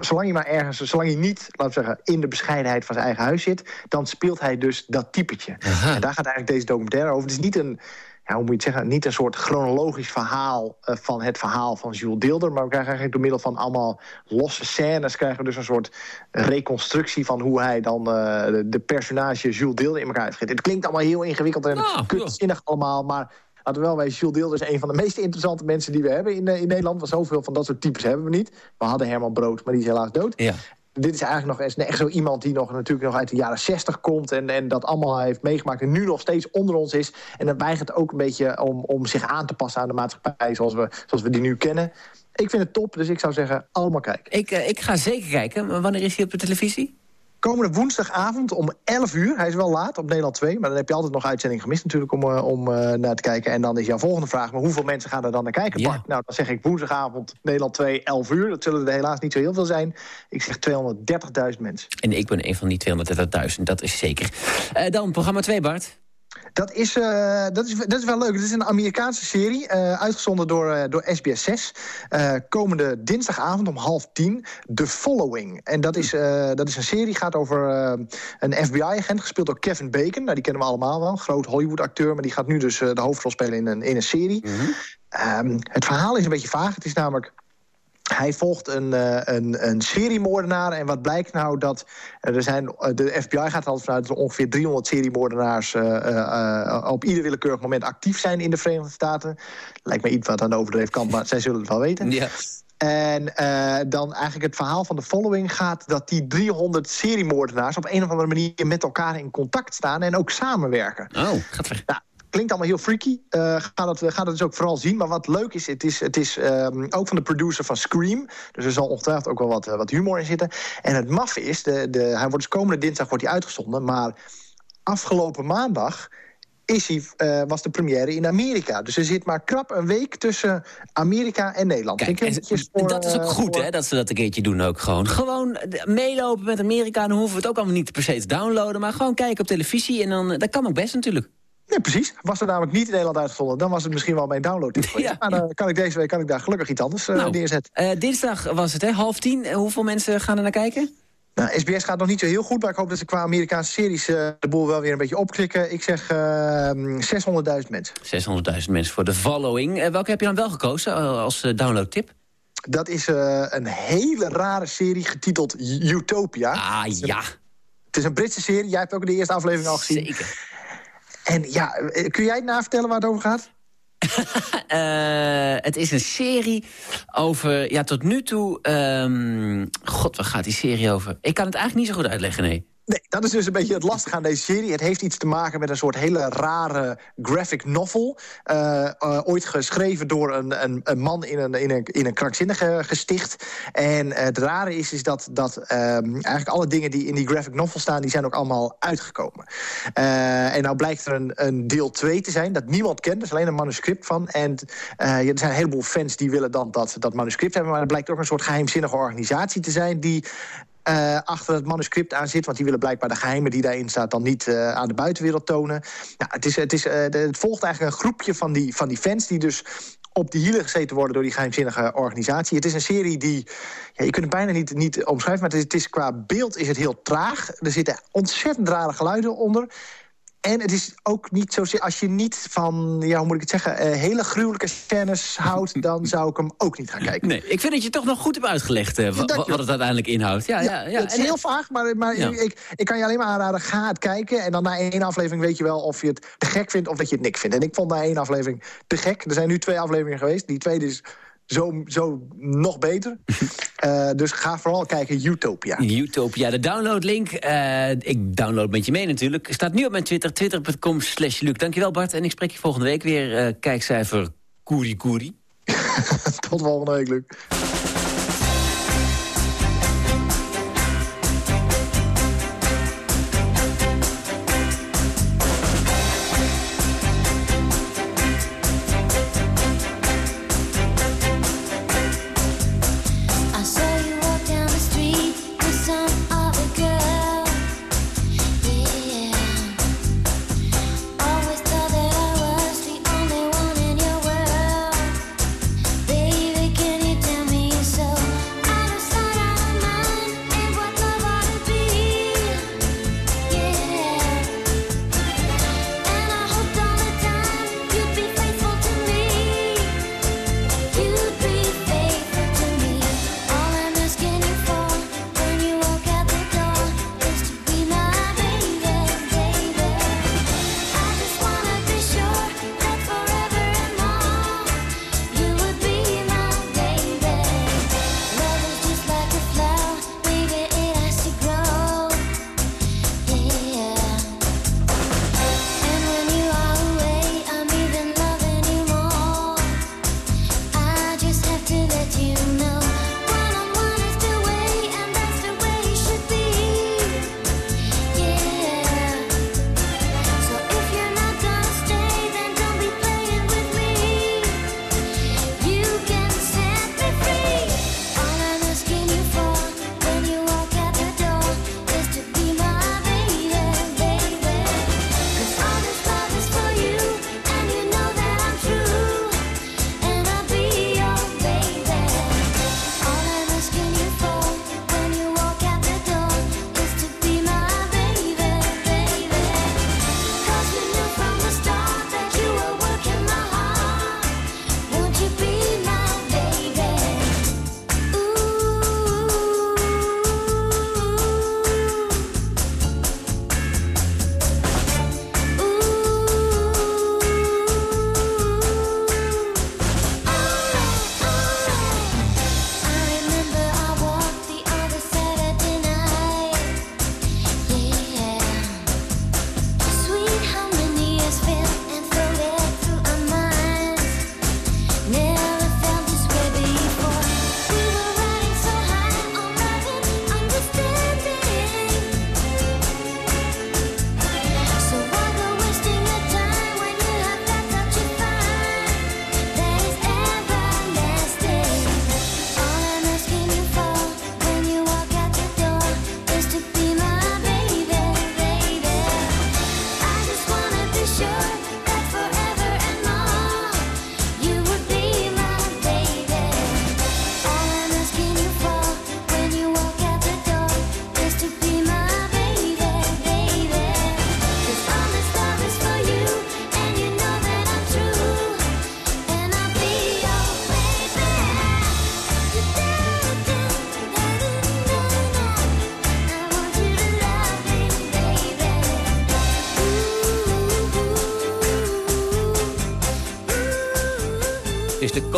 zolang hij maar ergens, zolang hij niet, laten we zeggen... in de bescheidenheid van zijn eigen huis zit... dan speelt hij dus dat typetje. En daar gaat eigenlijk deze documentaire over. Het is niet een... Ja, hoe moet je het zeggen? Niet een soort chronologisch verhaal eh, van het verhaal van Jules Deelder. Maar we krijgen eigenlijk door middel van allemaal losse scènes... krijgen we dus een soort reconstructie van hoe hij dan eh, de, de personage Jules Deelder in elkaar heeft. Het klinkt allemaal heel ingewikkeld en Nou, kunstzinnig allemaal, maar... Laten we wel wij Jules Deelder is een van de meest interessante mensen die we hebben in, eh, in Nederland. Want zoveel van dat soort types hebben we niet. We hadden Herman Brood, maar die is helaas dood. Ja. Dit is eigenlijk nog eens echt zo iemand die nog, natuurlijk nog uit de jaren 60 komt... En, en dat allemaal heeft meegemaakt en nu nog steeds onder ons is. En dat weigert ook een beetje om, om zich aan te passen aan de maatschappij... zoals we, zoals we die nu kennen. Ik vind het top, dus ik zou zeggen, allemaal kijken. Ik, eh, ik ga zeker kijken. Wanneer is hij op de televisie? Komende woensdagavond om 11 uur. Hij is wel laat op Nederland 2. Maar dan heb je altijd nog uitzending gemist natuurlijk om, eh, om eh, naar te kijken. En dan is jouw volgende vraag, maar hoeveel mensen gaan er dan naar kijken? Nou, dan zeg ik woensdagavond Nederland 2, 11 uur. Dat zullen er helaas niet zo heel veel zijn. Ik zeg 230.000 mensen. En ik ben een van die 230.000, dat is zeker. Eh, dan programma 2, Bart. Dat is, eh, dat, is, dat is wel leuk. Het is een Amerikaanse serie, eh, uitgezonden door, eh, door SBS 6. Eh, komende dinsdagavond om half tien, The Following. En dat is, dat is een serie, gaat over een FBI-agent... gespeeld door Kevin Bacon. Nou, die kennen we allemaal wel, een groot Hollywood-acteur... maar die gaat nu dus de hoofdrol spelen in een, in een serie. Ehm, het verhaal is een beetje vaag. Het is namelijk... Hij volgt een, eh, een, een seriemoordenaar. En wat blijkt nou dat er zijn, eh, de FBI gaat er altijd vanuit dat er ongeveer 300 seriemoordenaars eh, op ieder willekeurig moment actief zijn in de Verenigde Staten. Lijkt me iets wat aan de overdreven kant, maar zij zullen het wel weten. Ja. En dan eigenlijk het verhaal van de following gaat dat die 300 seriemoordenaars op een of andere manier met elkaar in contact staan en ook samenwerken. Oh, gaat ver. Nou, klinkt allemaal heel freaky. Eh ga, dat, ga dat dus ook vooral zien. Maar wat leuk is, het is, het is ehm, ook van de producer van Scream. Dus er zal ongetwijfeld ook wel wat, eh, wat humor in zitten. En het maffe is, de, de, hij wordt dus komende dinsdag wordt hij uitgezonden. Maar afgelopen maandag is hij, eh, was de première in Amerika. Dus er zit maar krap een week tussen Amerika en Nederland. Kijk, en voor, dat is ook goed, voor- hè, dat ze dat een keertje doen ook gewoon. Gewoon meelopen met Amerika, dan hoeven we het ook allemaal niet per se te downloaden... maar gewoon kijken op televisie en dan, dat kan ook best natuurlijk. Nee, precies. Was er namelijk niet in Nederland uitgezonden... dan was het misschien wel mijn download ja. Maar dan kan ik deze week kan ik daar gelukkig iets anders uh, nou, neerzetten. Uh, dinsdag was het, hè? Half tien. Hoeveel mensen gaan er naar kijken? Nou, SBS gaat nog niet zo heel goed, maar ik hoop dat ze qua Amerikaanse series uh, de boel wel weer een beetje opklikken. Ik zeg uh, 600.000 mensen. 600.000 mensen voor de following. Uh, welke heb je dan wel gekozen als downloadtip? Dat is een hele rare serie getiteld Utopia. Ah, ja. Het is een Britse serie. Jij hebt ook de eerste aflevering al gezien. Zeker. En ja, kun jij het navertellen waar het over gaat? uh, het is een serie over... Ja, tot nu toe... Um, God, waar gaat die serie over? Ik kan het eigenlijk niet zo goed uitleggen, nee. Nee, dat is dus een beetje het lastige aan deze serie. Het heeft iets te maken met een soort hele rare graphic novel. Uh, uh, ooit geschreven door een, een, een, man in een, in, een, in een gesticht. En uh, het rare is, is dat, dat ehm, eigenlijk alle dingen die in die graphic novel staan... die zijn ook allemaal uitgekomen. en nou blijkt er een, een deel 2 te zijn dat niemand kent. Er is alleen een manuscript van. En er zijn een heleboel fans die willen dan dat, dat manuscript hebben. Maar er blijkt ook een soort geheimzinnige organisatie te zijn... die uh, achter het manuscript aan zit. Want die willen blijkbaar de geheimen die daarin staat... dan niet uh, aan de buitenwereld tonen. Nou, het, is, het, is, uh, het volgt eigenlijk een groepje van die, van die fans... die dus op de hielen gezeten worden door die geheimzinnige organisatie. Het is een serie die, ja, je kunt het bijna niet, niet omschrijven... maar het is, het is, qua beeld is het heel traag. Er zitten ontzettend rare geluiden onder... En het is ook niet zo... Als je niet van, ja, hoe moet ik het zeggen... Uh, hele gruwelijke scènes houdt... dan zou ik hem ook niet gaan kijken. Nee, ik vind dat je toch nog goed hebt uitgelegd... Uh, wat het uiteindelijk inhoudt. Ja, ja, ja, Het is heel vaag, maar, maar ik, ik kan je alleen maar aanraden... ga het kijken en dan na één aflevering weet je wel... of je het te gek vindt of dat je het niks vindt. En ik vond na één aflevering te gek. Er zijn nu twee afleveringen geweest. Die tweede is zo, zo nog beter. uh, dus ga vooral kijken Utopia. Utopia, de downloadlink. Uh, ik download met je mee natuurlijk. Staat nu op mijn Twitter, twitter.com slash Luc. Dankjewel Bart en ik spreek je volgende week weer. Uh, kijkcijfer Koeri Koeri. Tot volgende week, Luc.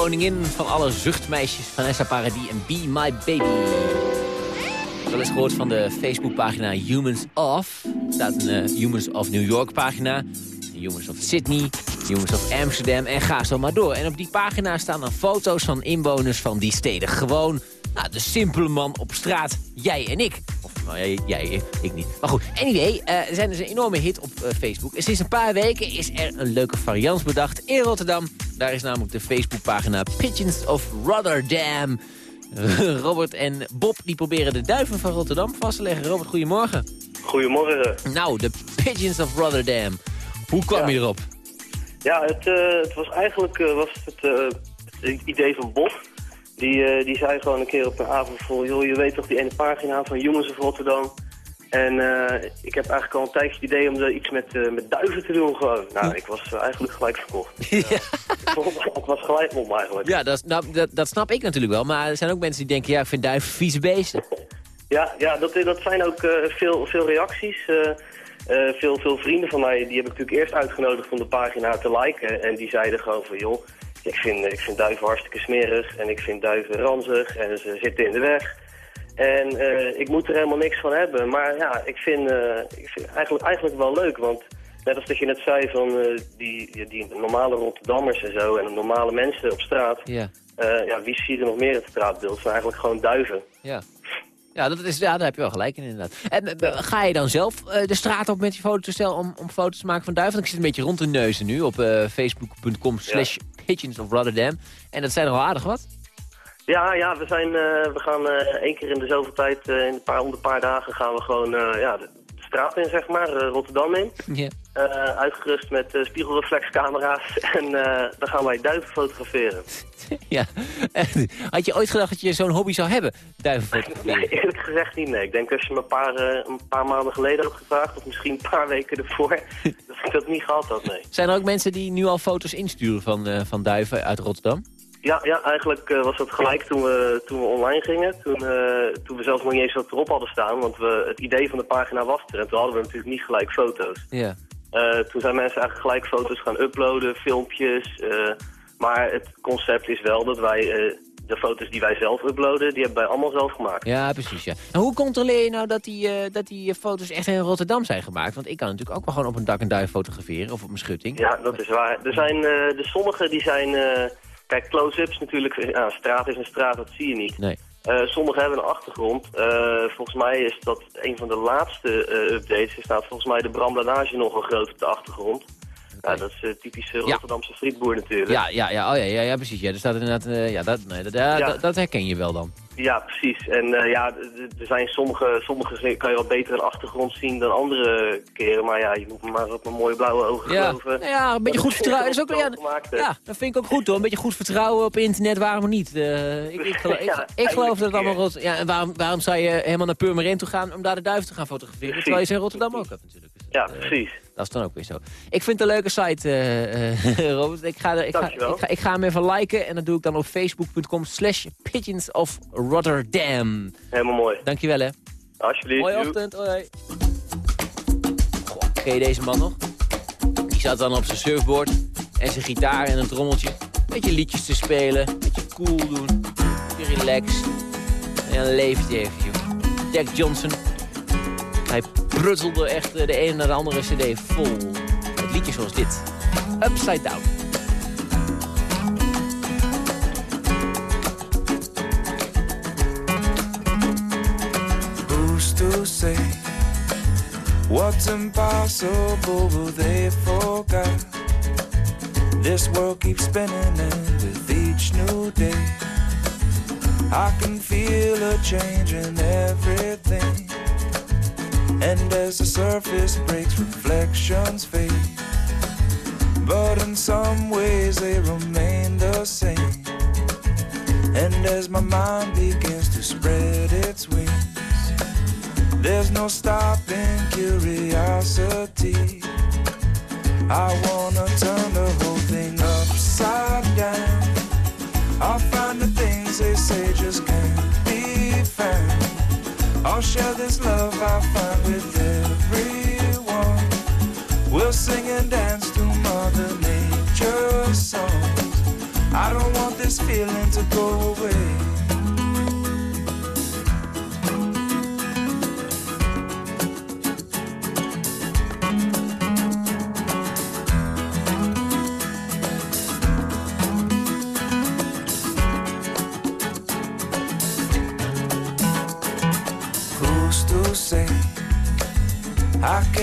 Koningin van alle zuchtmeisjes, Vanessa Paradis en Be My Baby. Wel eens gehoord van de Facebookpagina Humans Of. Er staat een eh, Humans of New York pagina, Humans of Sydney, Humans of Amsterdam en ga zo maar door. En op die pagina staan dan foto's van inwoners van die steden. Gewoon nou, de simpele man op straat, jij en ik. Of nou, jij, jij ik niet. Maar goed, anyway, er zijn dus een enorme hit op eh, Facebook. En sinds een paar weken is er een leuke variant bedacht in Rotterdam. Daar is namelijk de Facebookpagina Pigeons of Rotterdam. Robert en Bob die proberen de duiven van Rotterdam vast te leggen. Robert, goedemorgen. Goedemorgen. Nou, de Pigeons of Rotterdam. Hoe kwam je erop? Ja, het, eh, het was eigenlijk eh, was het, eh, het idee van Bob. Die, die zei gewoon een keer op een avond vol, joh, je weet toch die ene pagina van Jongens of Rotterdam. En eh, ik heb eigenlijk al een tijdje het idee om er iets met, eh, met duiven te doen gewoon. Nou, ik was eh, eigenlijk gelijk verkocht. het was gelijk om eigenlijk. Ja, dat, nou, dat, dat snap ik natuurlijk wel. Maar er zijn ook mensen die denken, ja, ik vind duiven vieze beesten. Ja, ja dat, dat zijn ook veel, veel reacties. Veel, veel vrienden van mij, die heb ik natuurlijk eerst uitgenodigd om de pagina te liken. En die zeiden gewoon van, joh, ik vind, ik vind duiven hartstikke smerig en ik vind duiven ranzig en ze zitten in de weg. En eh, ik moet er helemaal niks van hebben. Maar ja, ik vind, eh, ik vind eigenlijk, eigenlijk wel leuk, want net als dat je net zei van eh, die, die, normale Rotterdammers en zo en de normale mensen op straat. Ja. ja, wie zie je er nog meer in het straatbeeld? Het zijn eigenlijk gewoon duiven. Ja. Ja, dat is, ja, daar heb je wel gelijk in inderdaad. En ga je dan zelf de straat op met je fototoestel om, om foto's te maken van duiven? Want ik zit een beetje rond de neuzen nu op facebook.com slash pigeons of Rotterdam. En dat zijn er al aardig wat. Ja, ja, we, zijn, eh, we gaan eh, één keer in de zoveel tijd, eh, in een paar, om de paar dagen gaan we gewoon ja, de, de straat in, zeg maar, Rotterdam in. Uitgerust met spiegelreflexcamera's en dan gaan wij duiven fotograferen. ja. Had je ooit gedacht dat je zo'n hobby zou hebben? Duiven fotograferen? Nee, eerlijk gezegd niet, nee. Ik denk als je me een paar, een paar maanden geleden had gevraagd, of misschien een paar weken ervoor, dat ik dat niet gehad had, nee. Zijn er ook mensen die nu al foto's insturen van, van duiven uit Rotterdam? Ja, ja eigenlijk eh, was dat gelijk toen we, toen we online gingen. Toen, eh, toen we zelfs nog niet eens wat erop hadden staan. Want we, het idee van de pagina was er. En toen hadden we natuurlijk niet gelijk foto's. Ja. Eh, toen zijn mensen eigenlijk gelijk foto's gaan uploaden, filmpjes. maar het concept is wel dat wij de foto's die wij zelf uploaden, die hebben wij allemaal zelf gemaakt. Ja, precies. Ja. En hoe controleer je nou dat die, dat die foto's echt in Rotterdam zijn gemaakt? Want ik kan natuurlijk ook wel gewoon op een dak een duif fotograferen of op mijn schutting. Ja, dat is waar. Er zijn eh de sommige die zijn... kijk, close-ups natuurlijk. Ja, straat is een straat, dat zie je niet. Nee. Eh, sommige hebben een achtergrond. Eh, volgens mij is dat een van de laatste eh, updates. Er staat volgens mij de bramblanage nogal groot op de achtergrond. Ja, dat is uh, typische Rotterdamse frietboer natuurlijk. Ja, ja, ja, oh, ja, ja, ja, precies. Ja, er staat inderdaad, eh, ja, dat, nee, dat, ja, Ja. Dat, dat herken je wel dan. Ja, precies. En eh, ja, er zijn sommige, sommige kan je wel beter een achtergrond zien dan andere keren. Maar ja, je moet maar op mijn mooie blauwe ogen Ja, geloven. nou ja, een beetje goed vertrouwen. Is ook, ja, ja, dat vind ik ook goed hoor. Een beetje goed vertrouwen op internet, waarom niet? Eh, ik, ik, geloof, ik, Ja, ik geloof dat het allemaal rot... Ja, en waarom, waarom zou je helemaal naar Purmerend toe gaan om daar de duiven te gaan fotograferen? Terwijl je ze in Rotterdam ook hebt natuurlijk. Ja, precies. Dat is dan ook weer zo. Ik vind het een leuke site, eh, eh, Robert. Ik ga, er- ik, ga, ik, ga, ik ga hem even liken en dat doe ik dan op facebook.com slash pigeons of Rotterdam. Helemaal mooi. Dankjewel hè. Alsjeblieft. Mooie ochtend, hoi. Goh, ken je deze man nog? Die zat dan op zijn surfboard en zijn gitaar en een trommeltje. Beetje liedjes te spelen, beetje cool doen, beetje relaxed. En dan leeft hij even, joh. Jack Johnson. Hij pruttelde echt eh, de ene naar de andere cd vol. Met liedjes zoals dit. Upside Down. Who's to say what's impossible will they forget? This world keeps spinning, and with each new day, I can feel a change in everything. And as the surface breaks, reflections fade. But in some ways, they remain the same. And as my mind begins to spread its wings, there's no stopping curiosity. I wanna turn the whole thing upside down. I'll find the things they say just can't be found. I'll share this love I find with everyone. We'll sing and dance to Mother Nature's songs. I don't want this feeling to go away.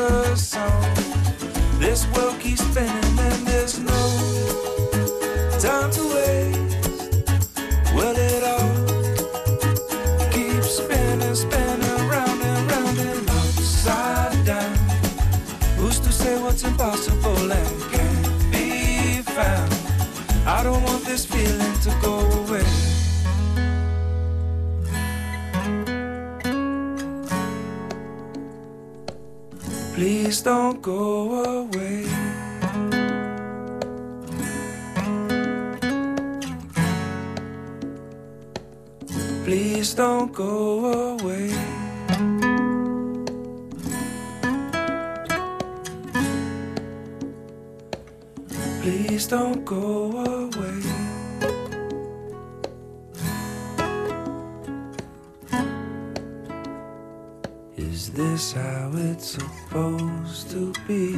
song. This Please don't go away. Please don't go away. Is this how it's supposed to be?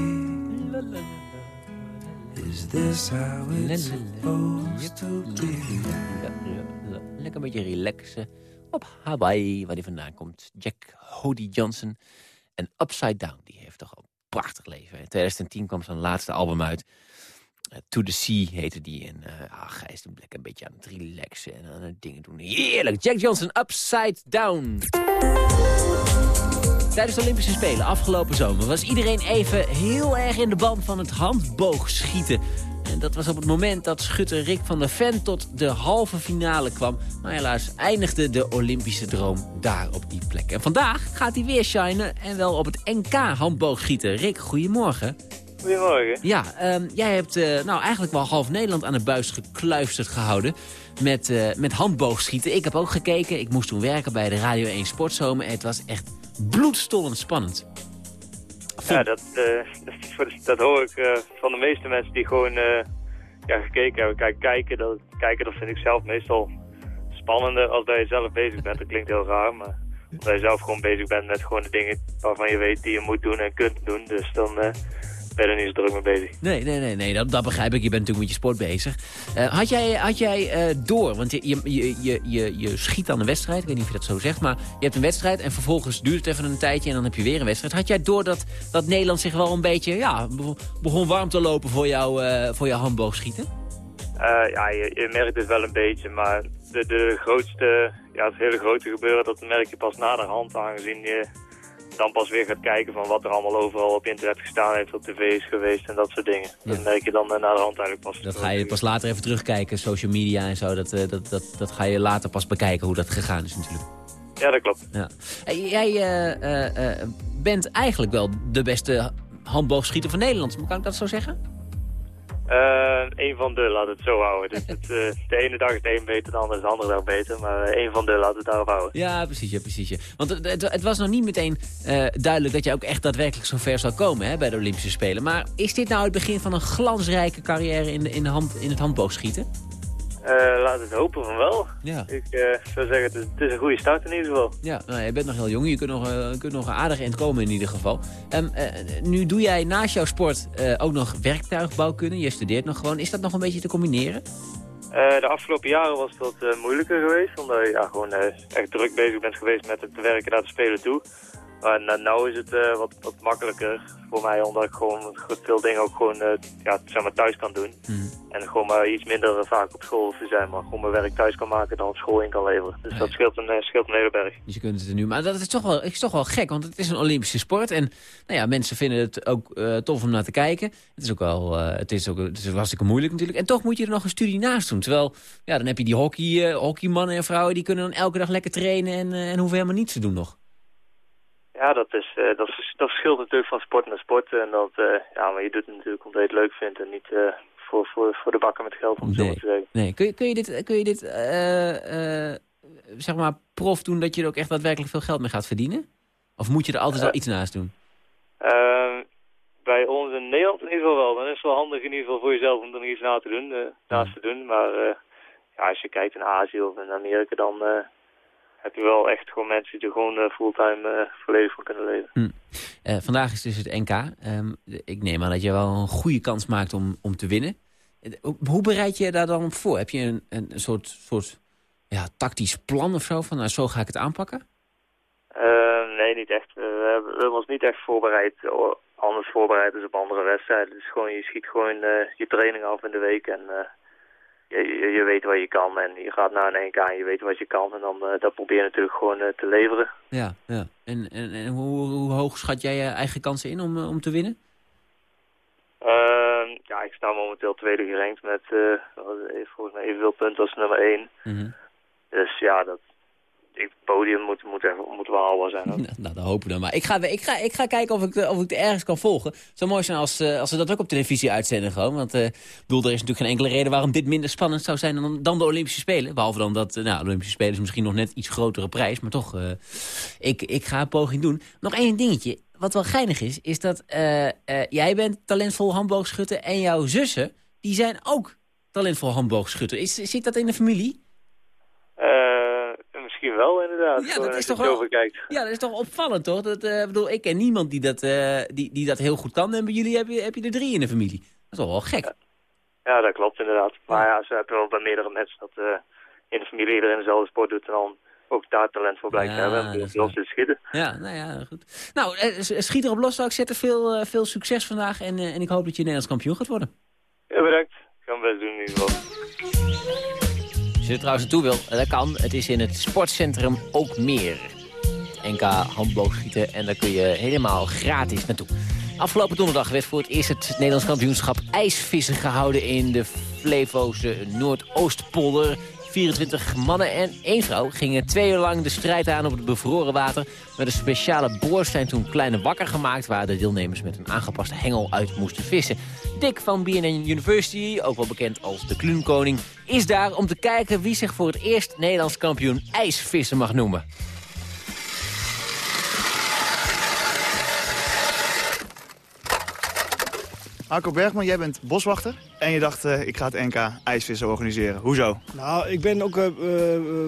Is this how it's supposed to be? Lekker een beetje relaxen op Hawaii, waar hij vandaan komt. Jack Hody Johnson. En Upside Down, die heeft toch een prachtig leven. In 2010 kwam zijn laatste album uit. Eh, to the Sea heette die. En uh, is lekker een beetje aan het relaxen en aan dingen doen. Heerlijk. Jack Johnson, Upside Down. Tijdens de Olympische Spelen afgelopen zomer was iedereen even heel erg in de band van het handboogschieten. En dat was op het moment dat schutter Rick van der Ven tot de halve finale kwam. Maar helaas eindigde de Olympische droom daar op die plek. En vandaag gaat hij weer shinen en wel op het NK handboogschieten. Rick, goedemorgen. Goedemorgen. Ja, ehm, jij hebt eh, nou eigenlijk wel half Nederland aan de buis gekluisterd gehouden met, eh, met handboogschieten. Ik heb ook gekeken. Ik moest toen werken bij de Radio 1 Sportzomer. Het was echt bloedstollend spannend. Ja, dat, eh, dat, dat hoor ik van de meeste mensen die gewoon ja, gekeken hebben. Kijk, kijken, dat, kijken, dat vind ik zelf meestal spannender als dat je zelf bezig bent. Dat klinkt heel raar, maar omdat je zelf gewoon bezig bent met gewoon de dingen waarvan je weet die je moet doen en kunt doen. Dus dan eh, ben je er niet zo druk mee bezig. Nee, nee, nee, nee dat, dat begrijp ik. Je bent natuurlijk met je sport bezig. Eh, had jij, had jij eh, door, want je, je, je, je, je, schiet aan een wedstrijd. Ik weet niet of je dat zo zegt, maar je hebt een wedstrijd... en vervolgens duurt het even een tijdje en dan heb je weer een wedstrijd. Had jij door dat, dat Nederland zich wel een beetje ja, be- begon warm te lopen voor, jou, eh, voor jouw handboogschieten? Ja, je, je merkt het wel een beetje, maar de, de grootste, ja, het hele grote gebeuren, dat merk je pas naderhand, aangezien je dan pas weer gaat kijken van wat er allemaal overal op internet gestaan heeft, op tv is geweest en dat soort dingen. Dat merk je dan eh, naderhand eigenlijk pas. Dat ga je pas later even terugkijken, social media en zo. Dat, eh, dat, dat, dat ga je later pas bekijken hoe dat gegaan is natuurlijk. Ja, dat klopt. Ja. Jij eh, bent eigenlijk wel de beste handboogschieter van Nederland. Kan ik dat zo zeggen? Eh, een van de, laat het zo houden. Dus het, eh, de ene dag is de een beter, de andere is de andere dag beter, maar eh, een van de, laat het daarop houden. Ja, precies. Ja, precies ja. Want het, het, het was nog niet meteen eh, duidelijk dat je ook echt daadwerkelijk zo ver zou komen hè, bij de Olympische Spelen. Maar is dit nou het begin van een glansrijke carrière in, de, in, de hand, in het handboogschieten? Eh, laat het hopen van wel. Ja. Ik eh, zou zeggen, het is, het is een goede start in ieder geval. Ja, nou, je bent nog heel jong. Je kunt nog, eh, kunt nog aardig in het komen in ieder geval. Ehm, eh, nu doe jij naast jouw sport ook nog werktuigbouwkunde. Je studeert nog gewoon. Is dat nog een beetje te combineren? De afgelopen jaren was dat moeilijker geweest, omdat je ja, gewoon echt druk bezig bent geweest met het werken naar de Spelen toe. Maar nou, is het eh, wat, wat makkelijker voor mij, omdat ik gewoon veel dingen ook gewoon eh, ja, zeg maar thuis kan doen. En gewoon maar iets minder vaak op school te zijn, maar gewoon mijn werk thuis kan maken dan op school in kan leveren. Dus dat scheelt een, eh, scheelt een hele berg. Dus je kunt het er nu. Maar dat is toch, wel, is toch wel gek, want het is een Olympische sport. En nou ja, mensen vinden het ook tof om naar te kijken. Het is ook wel het is ook, het is hartstikke moeilijk natuurlijk. En toch moet je er nog een studie naast doen. Terwijl, ja, dan heb je die hockey, hockeymannen en vrouwen... die kunnen dan elke dag lekker trainen en, en hoeven helemaal niets te doen nog. Ja, dat, is, eh, dat, is, dat verschilt natuurlijk van sport naar sport. En dat, eh, ja, maar je doet het natuurlijk omdat je het leuk vindt en niet eh, voor, voor, voor de bakken met geld, om het zo te zeggen. Nee, kun je, kun je dit, kun je dit eh, eh, zeg maar, prof doen dat je er ook echt daadwerkelijk veel geld mee gaat verdienen? Of moet je er altijd wel iets naast doen? Ehm, bij ons in Nederland in ieder geval wel. Dan is het wel handig in ieder geval voor jezelf om er nog iets na te doen, naast te doen. Maar ja, als je kijkt in Azië of in Amerika, dan heb je wel echt gewoon mensen die er gewoon eh, fulltime eh, volledig van kunnen leven. Eh, vandaag is dus het NK. Ehm, ik neem aan dat je wel een goede kans maakt om, om te winnen. Hoe bereid je daar dan op voor? Heb je een, een soort, soort ja, tactisch plan of zo? Van nou, zo ga ik het aanpakken? Eh, nee, niet echt. We hebben, we hebben ons niet echt voorbereid, anders voorbereid dus op andere wedstrijden. Dus gewoon, je schiet gewoon je training af in de week en je, je, weet wat je kan. En je gaat naar een NK en je weet wat je kan. En dan eh, dat probeer je natuurlijk gewoon eh, te leveren. Ja, ja. En, en, en hoe, hoe hoog schat jij je eigen kansen in om, eh, om te winnen? Ehm, ja, ik sta momenteel tweede gerankt met volgens mij evenveel punten als nummer één. Dus ja, dat, ik, het podium moet, moet, moet wel haalbaar zijn. Ook. Nou, dat hopen we dan maar. Ik ga, ik ga, ik ga kijken of ik, de- of ik er ergens kan volgen. Het zou mooi zijn als, eh, als ze dat ook op televisie uitzenden gewoon. Want eh, ik bedoel, er is natuurlijk geen enkele reden waarom dit minder spannend zou zijn dan, dan de Olympische Spelen. Behalve dan dat, eh, nou, de Olympische Spelen is misschien nog net iets grotere prijs. Maar toch, eh, ik, ik ga een poging doen. Nog één dingetje. Wat wel geinig is, is dat eh, eh, jij bent talentvol handboogschutter en jouw zussen, die zijn ook talentvol handboogschutter. Is, zit dat in de familie? Eh, misschien wel inderdaad. Ja, Gewoon dat is toch wel... Ja, dat is toch opvallend, toch? Dat, eh, bedoel, ik ken niemand die dat, eh, die, die dat heel goed kan. En bij jullie heb je, heb je er drie in de familie. Dat is toch wel gek? Ja, dat klopt inderdaad. Maar ja, ze hebben wel bij meerdere mensen dat eh, in de familie iedereen dezelfde sport doet en dan ook daar talent voor blijkt te Ja, hebben. En is los te schieten. Ja, nou ja, goed. Nou, eh, schiet erop los, zou ik zetten. Veel, eh, veel succes vandaag. En, eh, en ik hoop dat je Nederlands kampioen gaat worden. Ja, bedankt. Ik ga mijn best doen in ieder geval. Er trouwens naartoe wil, dat kan. Het is in het sportcentrum ook meer. NK handboogschieten en daar kun je helemaal gratis naartoe. Afgelopen donderdag werd voor het eerst het Nederlands kampioenschap ijsvissen gehouden in de Flevoze Noordoostpolder. 24 mannen en één vrouw gingen twee uur lang de strijd aan op het bevroren water. Met een speciale boor zijn toen kleine wakker gemaakt... waar de deelnemers met een aangepaste hengel uit moesten vissen. Dick van BNN University, ook wel bekend als de Kluunkoning... is daar om te kijken wie zich voor het eerst Nederlands kampioen ijsvissen mag noemen. Arco Bergman, jij bent boswachter. En je dacht, eh, ik ga het NK ijsvissen organiseren. Hoezo? Nou, ik ben ook eh, eh,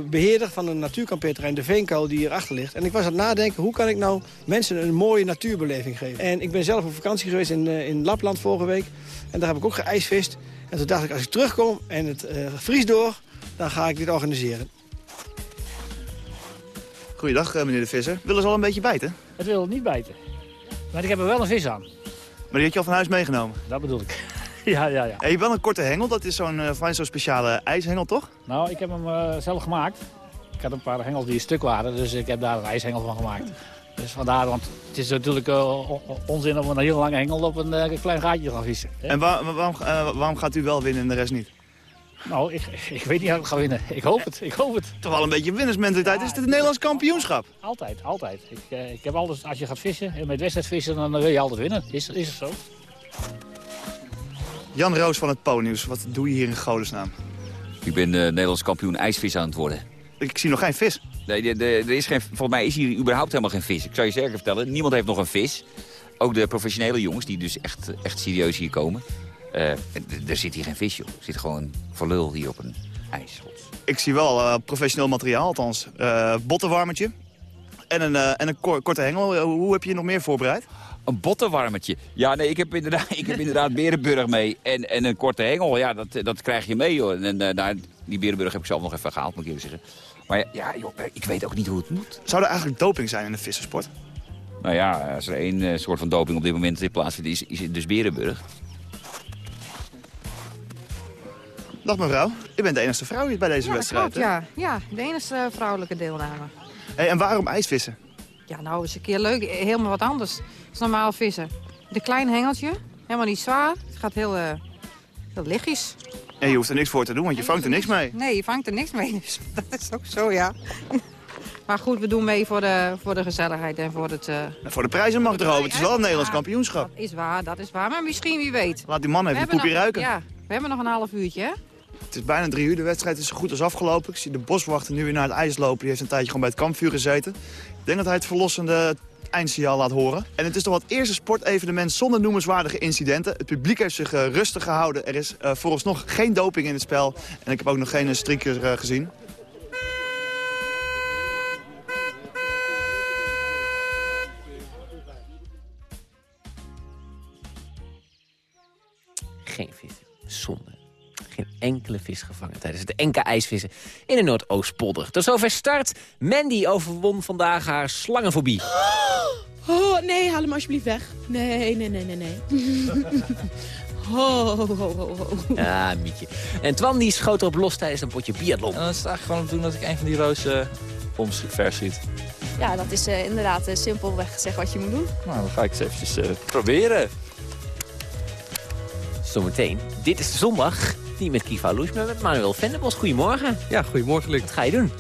beheerder van een natuurkampeerterrein, de Veenkou, die hierachter ligt. En ik was aan het nadenken, hoe kan ik nou mensen een mooie natuurbeleving geven? En ik ben zelf op vakantie geweest in, in Lapland vorige week. En daar heb ik ook geijsvist. En toen dacht ik, als ik terugkom en het eh vriest door, dan ga ik dit organiseren. Goeiedag, meneer de Visser. Willen ze al een beetje bijten? Het wil niet bijten. Maar ik heb er wel een vis aan. Maar die had je al van huis meegenomen? Dat bedoel ik. ja, ja, ja. En je hebt wel een korte hengel. Dat is zo'n eh, van zo'n speciale ijshengel, toch? Nou, ik heb hem eh, zelf gemaakt. Ik had een paar hengels die stuk waren, dus ik heb daar een ijshengel van gemaakt. Dus vandaar, want het is natuurlijk eh, on- on- onzin om een hele lange hengel op een klein gaatje te gaan vissen. hè. En waar- waarom, waarom gaat u wel winnen en de rest niet? Nou, ik, ik weet niet of ik ga winnen. Ik hoop het, ik hoop het. Toch wel een beetje winnersmentaliteit. Is dit het Nederlands kampioenschap? Altijd, altijd. Ik, eh, ik heb altijd, als je gaat vissen en met wedstrijd vissen, dan wil je altijd winnen. Is, is het zo? Jan Roos van het Po-nieuws. Wat doe je hier in godesnaam? Ik ben eh, Nederlands kampioen ijsvis aan het worden. Ik zie nog geen vis. Nee, de- de- er is geen, volgens mij is hier überhaupt helemaal geen vis. Ik zou je zeker vertellen, niemand heeft nog een vis. Ook de professionele jongens die dus echt, echt serieus hier komen. Eh, er zit hier geen vis, joh. Er zit gewoon verlul hier op een ijs. Ik zie wel eh, professioneel materiaal, althans. eh bottenwarmertje. En een, en een kor- korte hengel. Hoe heb je je nog meer voorbereid? Een bottenwarmertje. Ja, nee, ik heb inderdaad, ik heb inderdaad Berenburg mee. En, en een korte hengel, ja, dat, dat krijg je mee, joh. En nou, die Berenburg heb ik zelf nog even gehaald, moet ik eerlijk zeggen. Maar ja, joh, ik weet ook niet hoe het moet. Zou er eigenlijk doping zijn in de vissersport? Nou ja, als er één soort van doping op dit moment in plaatsvindt, is, is het dus Berenburg. Dag mevrouw, u bent de enige vrouw hier bij deze Ja, dat wedstrijd. klopt, ja. ja, de enige vrouwelijke deelname. Hey, en waarom ijsvissen? Ja, nou, is een keer leuk. Helemaal wat anders. Dat is normaal vissen. De klein hengeltje, helemaal niet zwaar. Het gaat heel, eh, heel lichtjes. En je hoeft er niks voor te doen, want je vangt er niks mee. Nee, je vangt er niks mee. Dus dat is ook zo, ja. Maar goed, we doen mee voor de, voor de gezelligheid en voor het... eh, En voor de prijzen mag er hopen. Het is wel een Nederlands kampioenschap. is waar, dat is waar. Maar misschien, wie weet. Laat die man even een poepje nog- ruiken. Ja, we hebben nog een half uurtje, hè? Het is bijna drie uur. De wedstrijd is zo goed als afgelopen. Ik zie de boswachter nu weer naar het ijs lopen. Die heeft een tijdje gewoon bij het kampvuur gezeten. Ik denk dat hij het verlossende eindsignaal laat horen. En het is nog het eerste sportevenement zonder noemenswaardige incidenten. Het publiek heeft zich eh, rustig gehouden. Er is uh, vooralsnog geen doping in het spel. En ik heb ook nog geen uh, gezien. Geen vis. Zonde. Geen enkele vis gevangen tijdens het NK ijsvissen in de Noordoostpolder. Tot zover start. Mandy overwon vandaag haar slangenfobie. Oh, nee, haal hem alsjeblieft weg. Nee, nee, nee, nee, nee. Ho, ho, ho, ho. Ja, Mietje. En Twan die schoot erop los tijdens een potje biathlon. En dan is het eigenlijk gewoon om te doen dat ik een van die rozen omverschiet. Ja, dat is uh, inderdaad uh, simpelweg gezegd wat je moet doen. Nou, dan ga ik eens eventjes uh, proberen. Zometeen. Dit is de zondag. Niet met Kiva Loes, maar met Manuel Venderbos. Goedemorgen. Ja, goedemorgen, Luc. Wat ga je doen?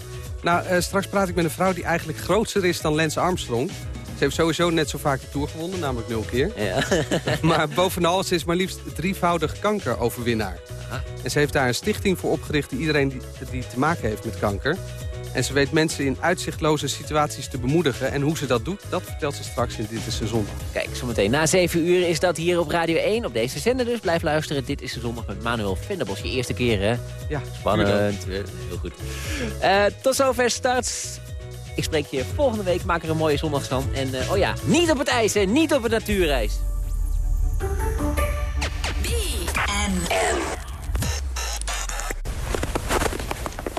Nou, uh, straks praat ik met een vrouw die eigenlijk groter is dan Lance Armstrong. Ze heeft sowieso net zo vaak de Tour gewonnen, namelijk nul keer. Ja. maar bovenal, ze is maar liefst drievoudig kankeroverwinnaar. Aha. En ze heeft daar een stichting voor opgericht die iedereen die, die te maken heeft met kanker. En ze weet mensen in uitzichtloze situaties te bemoedigen. En hoe ze dat doet, dat vertelt ze straks in Dit is de Zondag. Kijk, zometeen na 7 uur is dat hier op Radio 1, op deze zender dus. Blijf luisteren, Dit is de Zondag met Manuel Venderbos. Je eerste keer, hè? Ja. Spannend. Heel goed. Uh, tot zover start. Ik spreek je volgende week. Maak er een mooie zondag van. En uh, oh ja, niet op het ijs, hè? Niet op het natuurreis.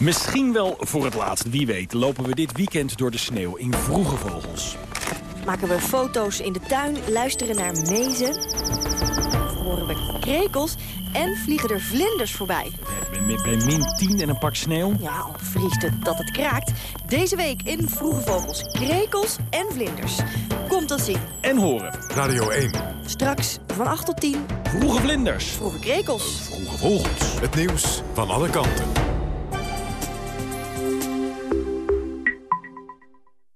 Misschien wel voor het laatst, wie weet, lopen we dit weekend door de sneeuw in vroege vogels. Maken we foto's in de tuin, luisteren naar mezen, horen we krekels en vliegen er vlinders voorbij. Bij, bij min 10 en een pak sneeuw? Ja, al vriest het dat het kraakt. Deze week in Vroege Vogels, krekels en vlinders. Komt dat zien. En horen. Radio 1. Straks van 8 tot 10. Vroege vlinders. Vroege krekels. Vroege vogels. Het nieuws van alle kanten.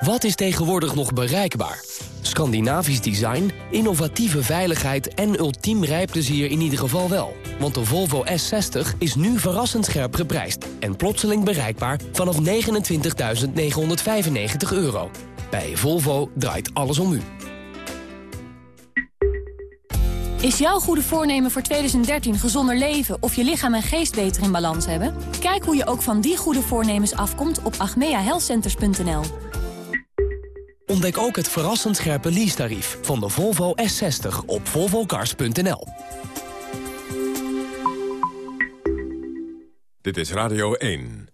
Wat is tegenwoordig nog bereikbaar? Scandinavisch design, innovatieve veiligheid en ultiem rijplezier in ieder geval wel. Want de Volvo S60 is nu verrassend scherp geprijsd... en plotseling bereikbaar vanaf 29.995 euro. Bij Volvo draait alles om u. Is jouw goede voornemen voor 2013 gezonder leven of je lichaam en geest beter in balans hebben? Kijk hoe je ook van die goede voornemens afkomt op agmeahealthcenters.nl. Ontdek ook het verrassend scherpe leasetarief van de Volvo S60 op volvocars.nl. Dit is Radio 1.